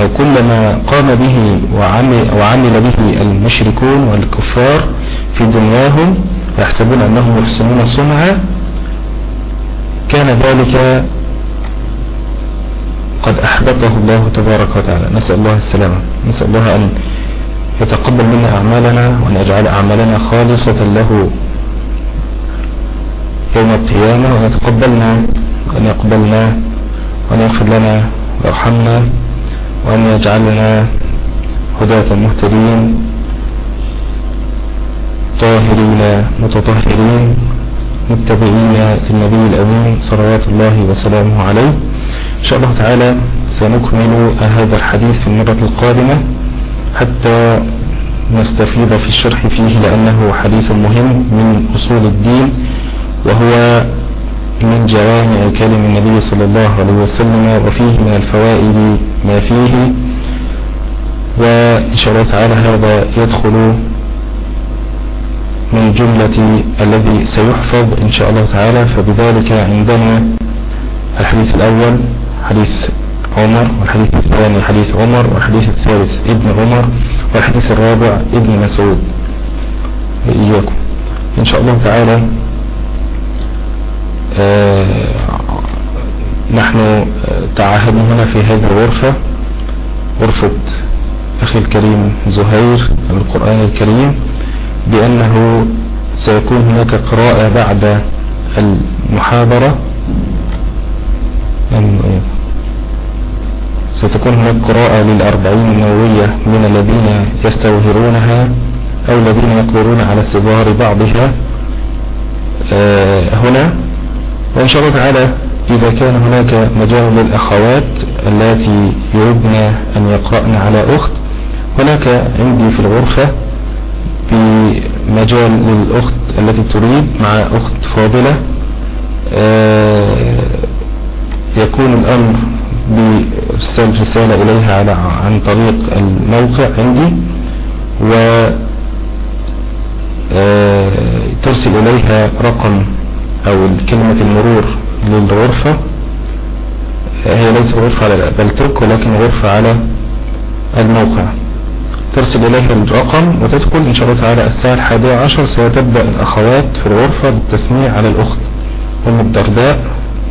أو كلما قام به وعمل, وعمل به المشركون والكفار في دنياهم يحسبون أنهم يحسنون صنعا كان ذلك قد أحبطه الله تبارك وتعالى. نسأل الله السلامة. نسأل الله أن يتقبل منا أعمالنا وأن يجعل أعمالنا خالصة له يوم القيامة وأن يتقبلنا وأن يقبلنا وأن يغفر لنا ويرحمنا. وأن يجعلنا هداة مهتدين طاهرين متطهرين متبعين للنبي الأمين صلوات الله وسلامه عليه. إن شاء الله تعالى سنكمل هذا الحديث في المرة القادمة حتى نستفيض في الشرح فيه لأنه حديث مهم من أصول الدين وهو من جوامع كلم النبي صلى الله عليه وسلم وفيه من الفوائد ما فيه وإن شاء الله تعالى هذا يدخل من جملة الذي سيحفظ إن شاء الله تعالى. فبذلك عندنا الحديث الأول حديث عمر والحديث الثاني حديث عمر والحديث الثالث ابن عمر والحديث الرابع ابن مسعود. إياكم. إن شاء الله تعالى نحن تعاهدنا هنا في هذه الغرفة غرفة أخي الكريم زهير القرآن الكريم بأنه سيكون هناك قراءة بعد المحاضرة. ستكون هناك قراءة للأربعين النووية من الذين يستوهرونها أو الذين يقدرون على استظهار بعضها. آه، هنا وإن شاء الله تعالى إذا كان هناك مجال للأخوات التي يريدن أن يقرأن على أخت هناك عندي في الغرفة بمجال للأخت التي تريد مع أخت فاضلة. آه، يكون الأمر بإرسال رسالة إليها على عن طريق الموقع عندي و آه، ترسل إليها رقم أو كلمة المرور للغرفة هي ليست غرفة على بلتوك ولكن غرفة على الموقع. ترسل إليها الرقم وتدخل إن شاء الله تعالى الساعة الحادية عشر. سيتبدأ الأخوات في الغرفة بالتسميع على الأخت أم الدرداء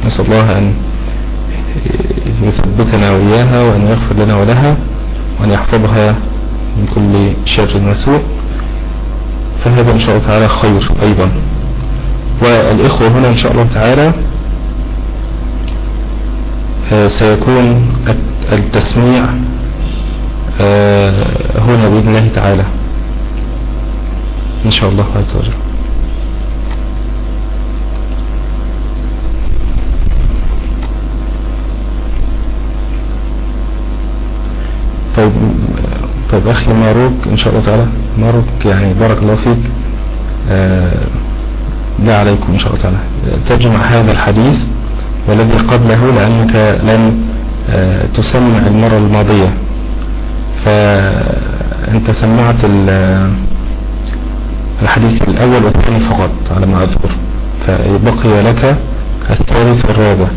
نسأل الله أن يثبتنا وإياها وأن يغفر لنا ولها وأن يحفظها من كل شر وسوء. فهذا إن شاء الله تعالى خير أيضا. والإخوة هنا إن شاء الله تعالى آه، سيكون التسميع آه، هنا بإذن الله تعالى. إن شاء الله عز وجل. طيب طيب أخي ماروك إن شاء الله تعالى. ماروك يعني بارك الله فيك. لا آه، عليكم إن شاء الله تعالى. تجمع هذا الحديث والذي قبله لأنك لم تسمع المرة الماضية. فأنت سمعت الحديث الأول والثاني فقط على ما أذكر. فبقي لك الثالث والرابع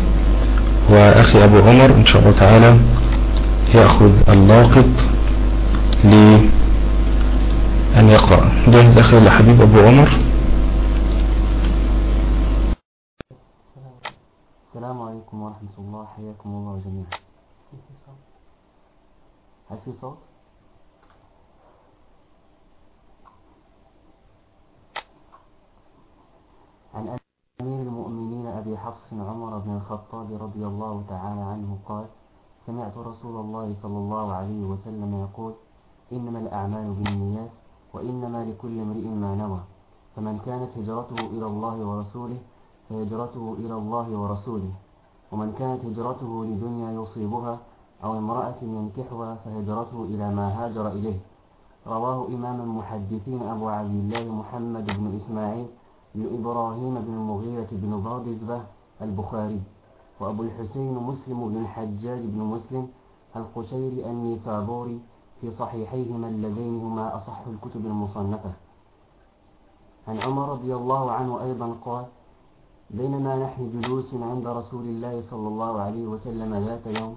وأخي أبو عمر إن شاء الله تعالى يأخذ اللاقط لأن يقرأ. جاهز أخي الحبيب أبو عمر السلام عليكم ورحمة الله حياكم جميعا هل في صوت؟ عن أمير المؤمنين أبي حفص عمر بن الخطاب رضي الله تعالى عنه قال سمعت رسول الله صلى الله عليه وسلم يقول إنما الأعمال بالنيات وإنما لكل امرئ ما نوى. فمن كانت هجرته إلى الله ورسوله فهجرته إلى الله ورسوله. ومن كانت هجرته لدنيا يصيبها أو امرأة ينكحها فهجرته إلى ما هاجر إليه. رواه إمام المحدثين أبو عبد الله محمد بن إسماعيل بن إبراهيم بن المغيرة بن بردزبة البخاري وأبو الحسين مسلم بن الحجاج بن مسلم القشيري النيسابوري في صحيحيهما اللذين هما أصح الكتب المصنفة. عن عمر رضي الله عنه أيضا قال بينما نحن جلوس عند رسول الله صلى الله عليه وسلم ذات يوم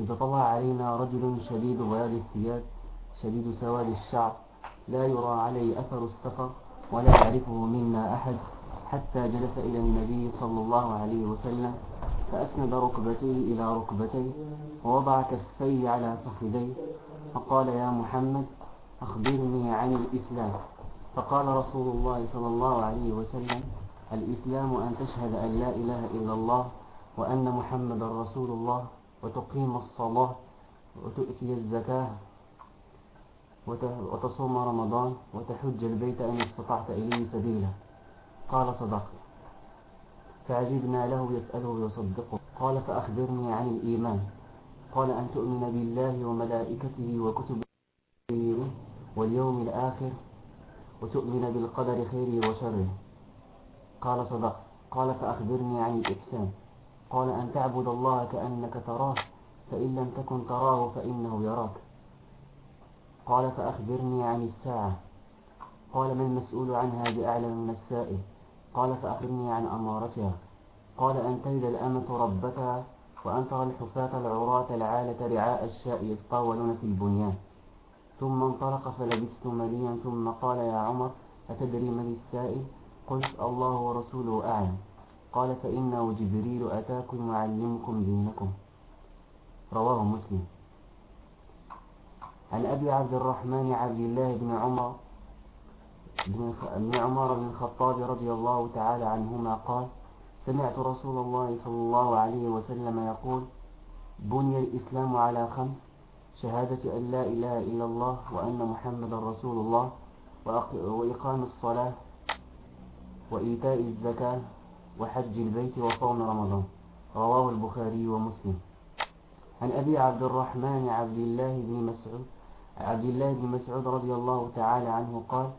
إذا طلع علينا رجل شديد بياض الثياب شديد سواد الشعر لا يرى عليه أثر السفر ولا يعرفه منا أحد حتى جلس إلى النبي صلى الله عليه وسلم فأسند ركبتيه إلى ركبتيه ووضع كفيه على فخذيه فقال يا محمد أخبرني عن الإسلام. فقال رسول الله صلى الله عليه وسلم الإسلام أن تشهد أن لا إله إلا الله وأن محمد رسول الله وتقيم الصلاة وتؤتي الزكاة وتصوم رمضان وتحج البيت إن استطعت إليه سبيلا. قال صدقت. فعجبنا له يسأله ويصدقه. قال فأخبرني عن الإيمان. قال أن تؤمن بالله وملائكته وكتبه واليوم الآخر وتؤمن بالقدر خيره وشره. قال صدقت قال فأخبرني عن الإحسان. قال أن تعبد الله كأنك تراه فإن لم تكن تراه فإنه يراك. قال فأخبرني عن الساعة. قال ما المسؤول عنها بأعلم من السائل؟ قال فأخبرني عن أمارتها. قال أن تلد الأمة ربتها وأن ترى الحفاة العراة العالة رعاء الشاء يتطاولون في البنيان. ثم انطلق فلبثت مليا ثم قال يا عمر أتدري من السائل؟ قلت الله ورسوله أعلم. قال فإنه جبريل أتاكم يعلمكم دينكم. رواه مسلم. عن أبي عبد الرحمن عبد الله بن عمر بن عمر بن الخطاب رضي الله تعالى عنهما قال سمعت رسول الله صلى الله عليه وسلم يقول بني الإسلام على خمس شهادة أن لا إله إلا الله وأن محمد رسول الله وإقام الصلاة وإيتاء الزكاة وحج البيت وصوم رمضان. رواه البخاري ومسلم. عن أبي عبد الرحمن عبد الله بن مسعود عبد الله بن مسعود رضي الله تعالى عنه قال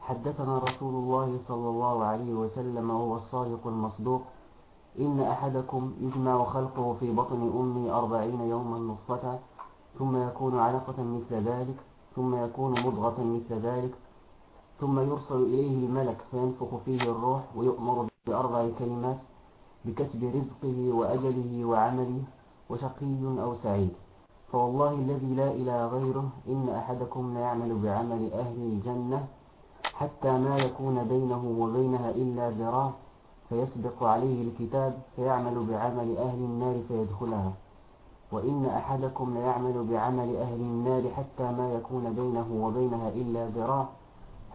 حدثنا رسول الله صلى الله عليه وسلم وهو الصادق المصدوق إن أحدكم يجمع خلقه في بطن أمي أربعين يوما نطفة ثم يكون علقة مثل ذلك ثم يكون مضغة مثل ذلك ثم يرسل إليه الملك فينفخ فيه الروح ويؤمر بأربع كلمات بكتب رزقه وأجله وعمله وشقي أو سعيد. فوالله الذي لا إله غيره إن أحدكم لا يعمل بعمل أهل الجنة حتى ما يكون بينه وبينها إلا ذراع فيسبق عليه الكتاب فيعمل بعمل أهل النار فيدخلها. وإن أحدكم ليعمل بعمل أهل النار حتى ما يكون بينه وبينها إلا ذراع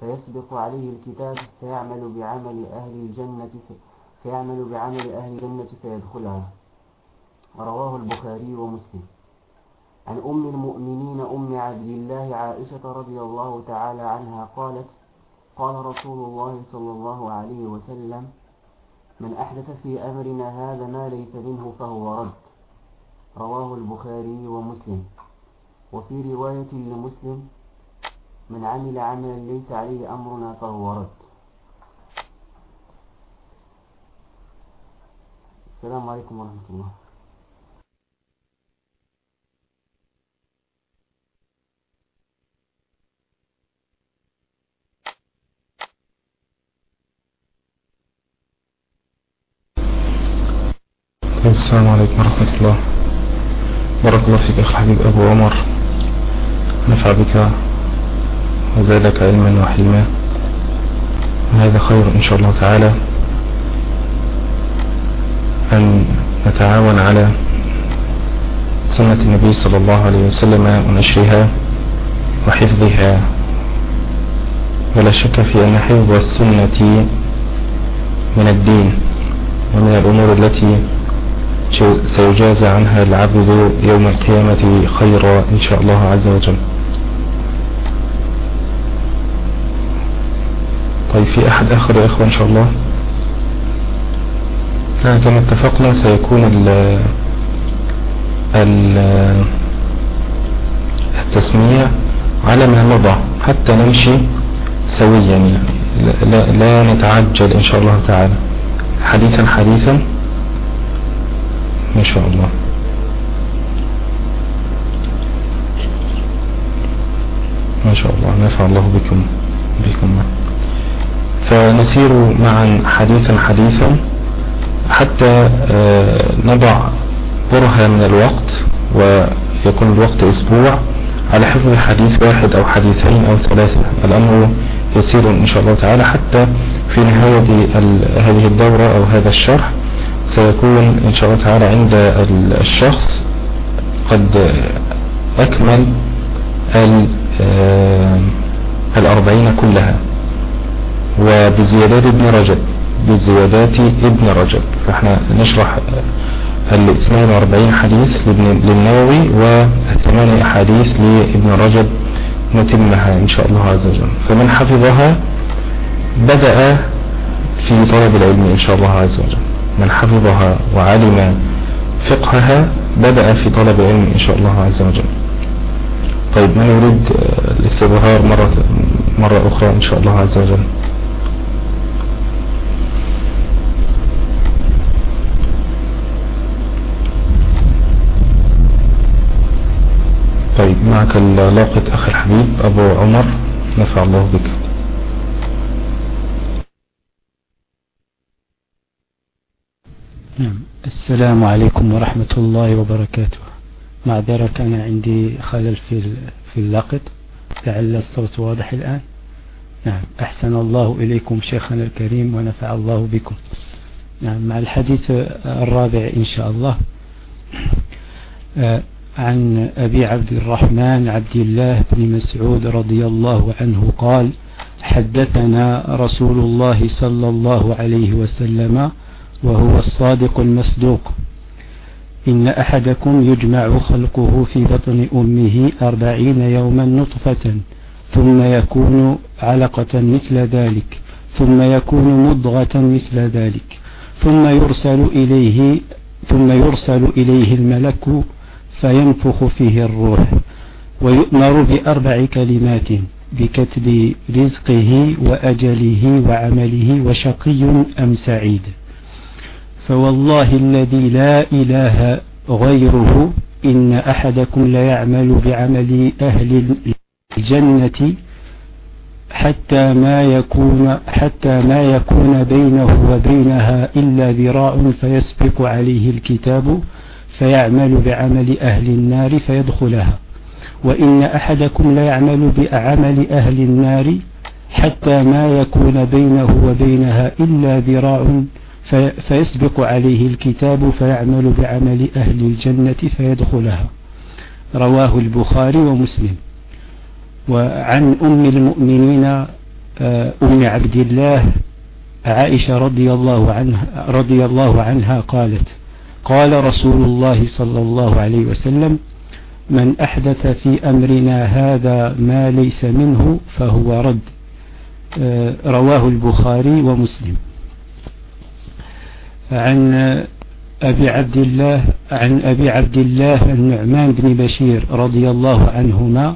فيسبق عليه الكتاب فيعمل بعمل أهل الجنة فيعمل بعمل أهل الجنة فيدخلها. رواه البخاري ومسلم. عن أم المؤمنين أم عبد الله عائشة رضي الله تعالى عنها قالت قال رسول الله صلى الله عليه وسلم من أحدث في أمرنا هذا ما ليس منه فهو رد رواه البخاري ومسلم. وفي رواية لمسلم من عمل عملا ليس عليه أمرنا فهو رد. السلام عليكم ورحمة الله. السلام عليكم ورحمة الله. بارك الله فيك أخي الحبيب أبو عمر. نفع بك. وزادك علما وحلما وهذا خير إن شاء الله تعالى أن نتعاون على سنة النبي صلى الله عليه وسلم ونشرها وحفظها. ولا شك في أن حفظ السنة من الدين ومن الأمور التي سيجازى عنها العبد يوم القيامة خيرا إن شاء الله عز وجل. طيب في أحد آخر يا إخوة إن شاء الله؟ كما اتفقنا سيكون ال ال التسمية على ما مضى حتى نمشي سويا يعني لا, لا نتعجل إن شاء الله تعالى. حديثا حديثا. ما شاء الله. ما شاء الله. نفع الله بكم بكم. فنسير معا حديثا حديثا حتى نضع برهة من الوقت ويكون الوقت أسبوع على حفظ حديث واحد أو حديثين أو ثلاثة الأمر يسير إن شاء الله تعالى حتى في نهاية هذه الدورة أو هذا الشرح سيكون إن شاء الله تعالى عند الشخص قد أكمل الأربعين كلها. وبزيادات ابن رجب بزيادات ابن رجب. فاحنا نشرح ال 42 حديث للنووي والثمانية أحاديث لابن رجب نتمها إن شاء الله عز وجل. فمن حفظها بدأ في طلب العلم إن شاء الله عز وجل. من حفظها وعلم فقهها بدأ في طلب العلم إن شاء الله عز وجل. طيب من يريد الاستظهار مرة, مرة أخرى إن شاء الله عز وجل طيب معك اللاقط أخي الحبيب أبو عمر نفع الله بك. نعم السلام عليكم ورحمة الله وبركاته. معذرة كان عندي خلل في في اللقط لعل الصوت واضح الآن. نعم أحسن الله إليكم شيخنا الكريم ونفع الله بكم. نعم مع الحديث الرابع إن شاء الله. آه، عن أبي عبد الرحمن عبد الله بن مسعود رضي الله عنه قال حدثنا رسول الله صلى الله عليه وسلم وهو الصادق المصدوق. إن أحدكم يجمع خلقه في بطن أمه أربعين يوما نطفة ثم يكون علقة مثل ذلك ثم يكون مضغة مثل ذلك ثم يرسل إليه ثم يرسل إليه الملك فينفخ فيه الروح ويؤمر بأربع كلمات بكتب رزقه وأجله وعمله وشقي أم سعيد. فوالله الذي لا إله غيره إن أحدكم ليعمل بعمل أهل الجنة حتى ما يكون حتى ما يكون بينه وبينها إلا ذراع فيسبق عليه الكتاب فيعمل بعمل أهل النار فيدخلها. وإن أحدكم ليعمل بعمل أهل النار حتى ما يكون بينه وبينها إلا ذراع فيسبق عليه الكتاب فيعمل بعمل أهل الجنة فيدخلها. رواه البخاري ومسلم. وعن أم المؤمنين آه، أم عبد الله عائشة رضي الله عنها, رضي الله عنها قالت قال رسول الله صلى الله عليه وسلم من أحدث في أمرنا هذا ما ليس منه فهو رد. آه، رواه البخاري ومسلم. عن أبي عبد الله عن أبي عبد الله النعمان بن بشير رضي الله عنهما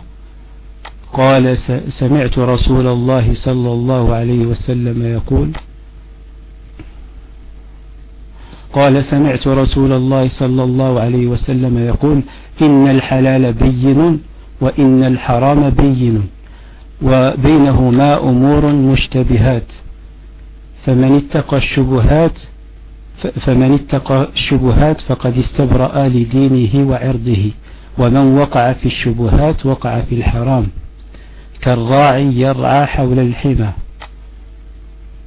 قال سمعت رسول الله صلى الله عليه وسلم يقول قال سمعت رسول الله صلى الله عليه وسلم يقول إن الحلال بين وإن الحرام بين وبينهما أمور مشتبهات فمن اتقى الشبهات فمن اتقى الشبهات فقد استبرأ لدينه وعرضه ومن وقع في الشبهات وقع في الحرام كالراعي يرعى حول الحمى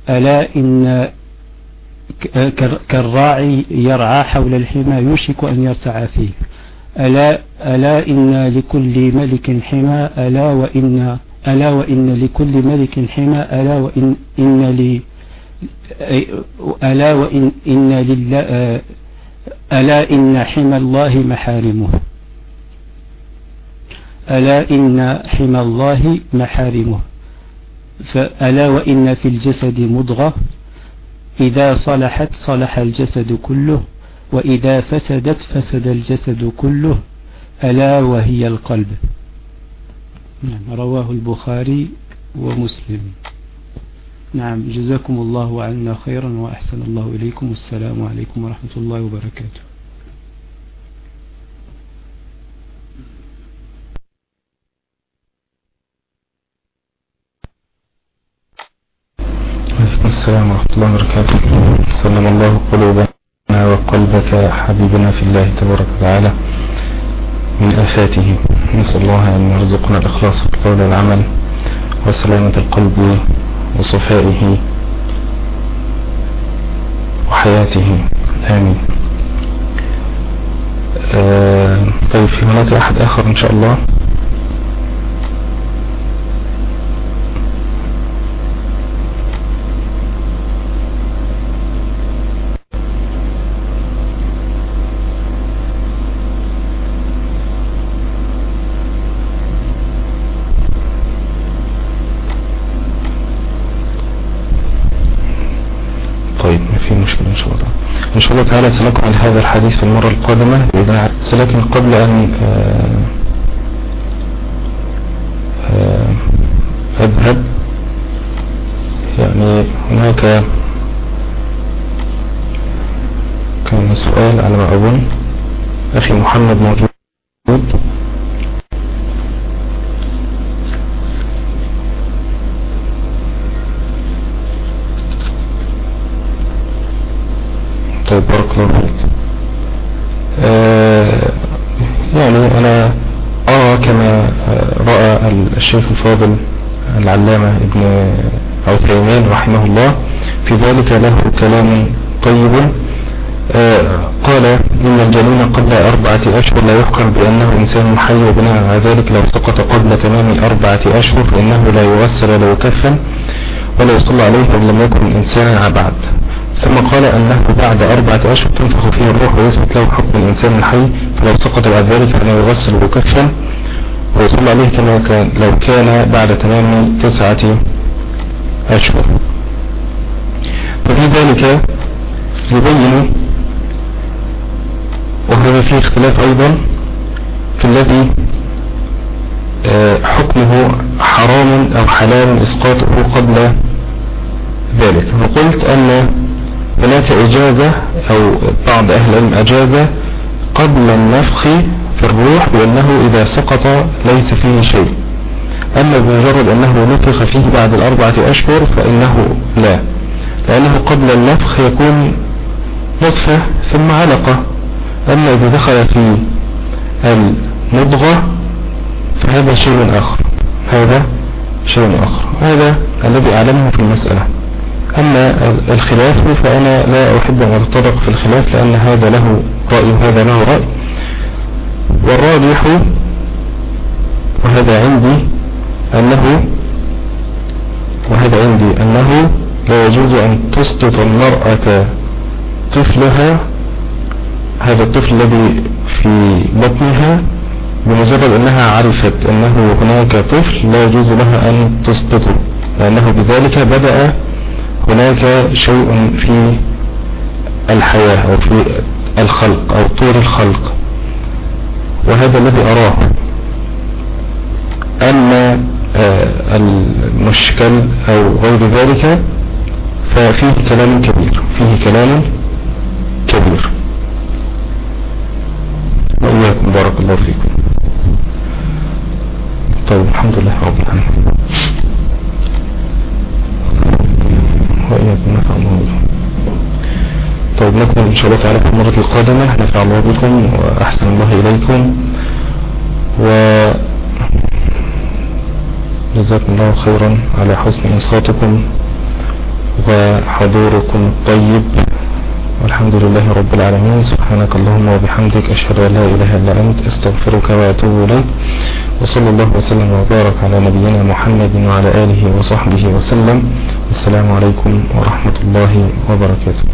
ألا إن كالراعي يرعى حول الحمى يوشك أن يرتع فيه. ألا, ألا إن لكل ملك حمى ألا وإن, ألا وإن لكل ملك حمى ألا وإن إن لي ألا وإن إن لله ألا إن حمى الله محارمه. ألا إن حمى الله محارمه. فألا وإن في الجسد مضغة. إذا صلحت صلح الجسد كله وإذا فسدت فسد الجسد كله ألا وهي القلب. نعم رواه البخاري ومسلم. نعم جزاكم الله عنا خيرا وأحسن الله إليكم. والسلام عليكم ورحمة الله وبركاته. السلام الله وبركاته. سلم الله قلوبنا وقلبك حبيبنا في الله تبارك وتعالى. من آفاته نسأل الله أن يرزقنا الإخلاص في القول والعمل وسلامة القلب وصفائه وحياته. آمين. آه طيب في هناك أحد آخر إن شاء الله إن شاء الله تعالى سنكمل هذا الحديث في المرة القادمة. لكن قبل أن آه، آه، أذهب يعني هناك كان سؤال على ما أظن. أخي محمد موجود طيب بارك الله فيك آه يعني أنا ارى كما رأى الشيخ الفاضل العلامة ابن عثيمين رحمه الله. في ذلك له كلام طيب. آه قال إن الجنين قبل أربعة أشهر لا يحكم بأنه إنسان حي وبناء على ذلك لو سقط قبل تمام أربعة أشهر فإنه لا يغسل ولا يكفن ولا يصلى عليه إن لم يكن إنسانا بعد. ثم قال أنه بعد أربعة أشهر تنفخ فيه الروح ويثبت له حكم الإنسان الحي فلو سقط بعد ذلك فإنه يغسل ويكفن ويصلى عليه كما كان لو كان بعد تمام تسعة أشهر. وفي ذلك يبين وهذا فيه اختلاف أيضا في الذي آه، حكمه حرام أو حلال إسقاطه قبل ذلك. وقلت أن هناك إجازة أو بعض أهل العلم أجازة قبل النفخ في الروح بأنه إذا سقط ليس فيه شيء. أما بمجرد أنه نفخ فيه بعد الأربعة أشهر فإنه لا. لأنه قبل النفخ يكون نطفة ثم علقة. أما إذا دخل في المضغة فهذا شيء آخر. هذا شيء آخر. هذا الذي أعلمه في المسألة. أما الخلاف فأنا لا أحب أن أتطرق في الخلاف لأن هذا له رأي وهذا له رأي. والراجح وهذا عندي أنه وهذا عندي أنه لا يجوز أن تسقط المرأة طفلها هذا الطفل الذي في بطنها بمجرد أنها عرفت أنه هناك طفل لا يجوز لها أن تسقطه لأنه بذلك بدأ هناك شيء في الحياة أو في الخلق أو طور الخلق. وهذا الذي أراه. أما آه، المشكل أو غير ذلك ففيه كلام كبير فيه كلام كبير. وإياكم بارك الله فيكم. طيب الحمد لله رب العالمين. وإياكم نفع الله بكم طيب نكمل إن شاء الله تعالى في المرة القادمة. نفع الله بكم وأحسن الله إليكم. و جزاكم الله خيرا على حسن إنصاتكم وحضوركم الطيب. والحمد لله رب العالمين. سبحانك اللهم وبحمدك أشهد أن لا إله إلا أنت أستغفرك وأتوب إليك. وصلى الله وسلم وبارك على نبينا محمد وعلى آله وصحبه وسلم. السلام عليكم ورحمة الله وبركاته.